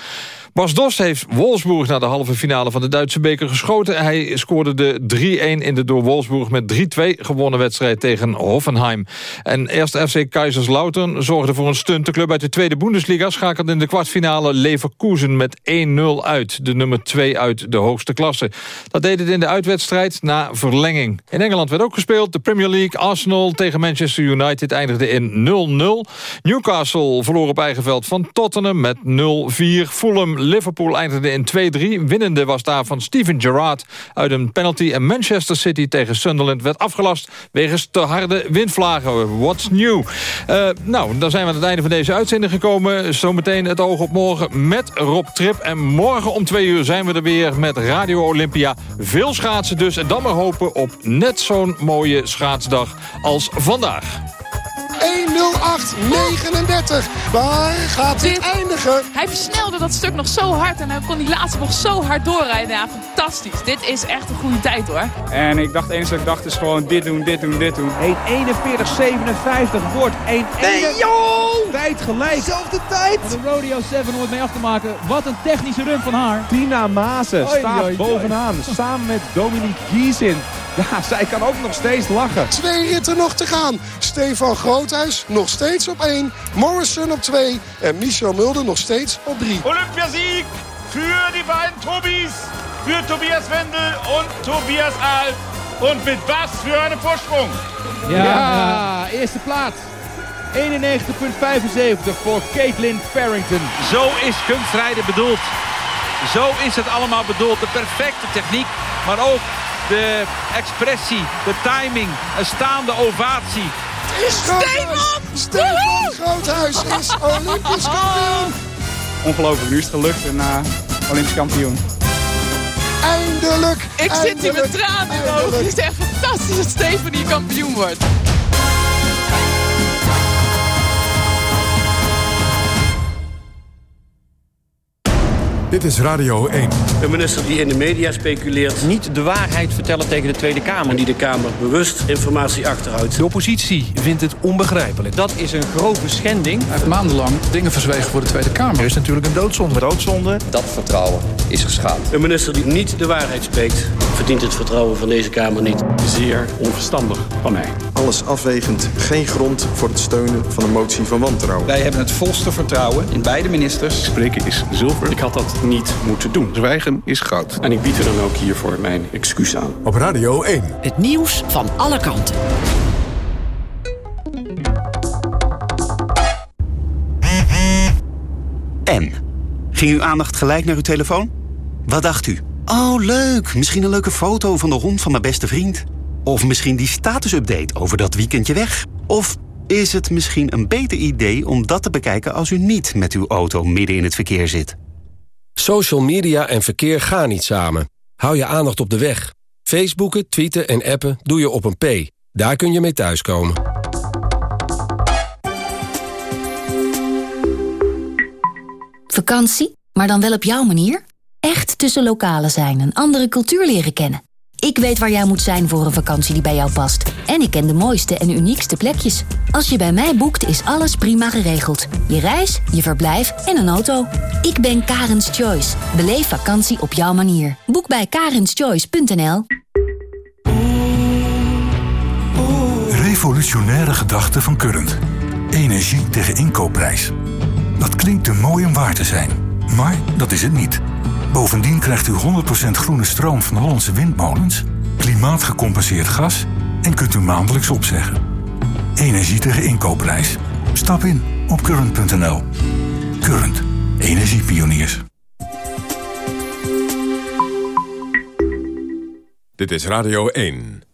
Bas Dost heeft Wolfsburg naar de halve finale van de Duitse beker geschoten. Hij scoorde de 3-1 in de door Wolfsburg met 3-2 gewonnen wedstrijd tegen Hoffenheim. En eerst FC Kaiserslautern zorgde voor een stunt. De club uit de tweede Bundesliga schakelde in de kwartfinale Leverkusen met 1-0 uit. De nummer 2 uit de hoogste klasse. Dat deed het in de uitwedstrijd na verlenging. In Engeland werd ook gespeeld. De Premier League Arsenal tegen Manchester United eindigde in 0-0. Newcastle verloor op eigen veld van Tottenham met 0-4. Fulham Liverpool eindigde in 2-3. Winnende was daar van Steven Gerrard uit een penalty. En Manchester City tegen Sunderland werd afgelast... wegens te harde windvlagen. What's new? Uh, nou, dan zijn we aan het einde van deze uitzending gekomen. Zometeen het oog op morgen met Rob Trip. En morgen om twee uur zijn we er weer met Radio Olympia. Veel schaatsen dus. En dan maar hopen op net zo'n mooie schaatsdag als vandaag. 1.08.39. Waar gaat dit eindigen? Hij versnelde dat stuk nog zo hard en hij kon die laatste bocht zo hard doorrijden. Ja, fantastisch. Dit is echt een goede tijd hoor. En ik dacht, eens ik dacht is gewoon dit doen, dit doen, dit doen. 1.41.57 wordt 1.1. Nee joh! Tijd gelijk. Zelfde tijd. de Rodeo 7 om het mee af te maken. Wat een technische run van haar. Tina Maasen staat oei, bovenaan. Samen met Dominique Giesin. Ja, zij kan ook nog steeds lachen. Twee ritten nog te gaan. Stefan Groothuis nog steeds op 1. Morrison op 2. En Michel Mulder nog steeds op 3. Olympiasieg für die beiden Tobis. Für Tobias Wendel und Tobias Aal. Und mit was für eine Vorsprung. Ja, ja. eerste plaats. 91,75 voor Caitlin Farrington. Zo is kunstrijden bedoeld. Zo is het allemaal bedoeld. De perfecte techniek, maar ook de expressie, de timing, een staande ovatie. Stefan! Stefan Groothuis is Olympisch kampioen. Ongelooflijk, nu is het gelukt en uh, Olympisch kampioen. Eindelijk! Ik zit hier met tranen in mijn ogen. Het is echt fantastisch dat Stefan hier kampioen wordt. Dit is Radio 1. Een minister die in de media speculeert. Niet de waarheid vertellen tegen de Tweede Kamer. En die de Kamer bewust informatie achterhoudt. De oppositie vindt het onbegrijpelijk. Dat is een grove schending. Hij heeft maandenlang dingen verzwegen voor de Tweede Kamer. Er is natuurlijk een doodzonde. Doodzonde. Dat vertrouwen is geschaad. Een minister die niet de waarheid spreekt... verdient het vertrouwen van deze Kamer niet. Zeer onverstandig van mij. Alles afwegend geen grond voor het steunen van een motie van wantrouwen. Wij hebben het volste vertrouwen in beide ministers. Spreken is zilver. Ik had dat niet moeten doen. Zwijgen is goud. En ik bied er dan ook hiervoor mijn excuus aan. Op Radio 1. Het nieuws van alle kanten. En? Ging uw aandacht gelijk naar uw telefoon? Wat dacht u? Oh, leuk. Misschien een leuke foto van de hond van mijn beste vriend. Of misschien die statusupdate over dat weekendje weg. Of is het misschien een beter idee om dat te bekijken als u niet met uw auto midden in het verkeer zit? Social media en verkeer gaan niet samen. Hou je aandacht op de weg. Facebooken, tweeten en appen doe je op een P. Daar kun je mee thuiskomen. Vakantie, maar dan wel op jouw manier? Echt tussen lokalen zijn en andere cultuur leren kennen. Ik weet waar jij moet zijn voor een vakantie die bij jou past. En ik ken de mooiste en uniekste plekjes. Als je bij mij boekt, is alles prima geregeld. Je reis, je verblijf en een auto. Ik ben Karens Choice. Beleef vakantie op jouw manier. Boek bij karenschoice.nl Revolutionaire gedachte van Current. Energie tegen inkoopprijs. Dat klinkt te mooi om waar te zijn. Maar dat is het niet. Bovendien krijgt u 100% groene stroom van Hollandse windmolens, klimaatgecompenseerd gas en kunt u maandelijks opzeggen. Energie tegen inkoopprijs. Stap in op current.nl. Current. Energiepioniers. Dit is Radio 1.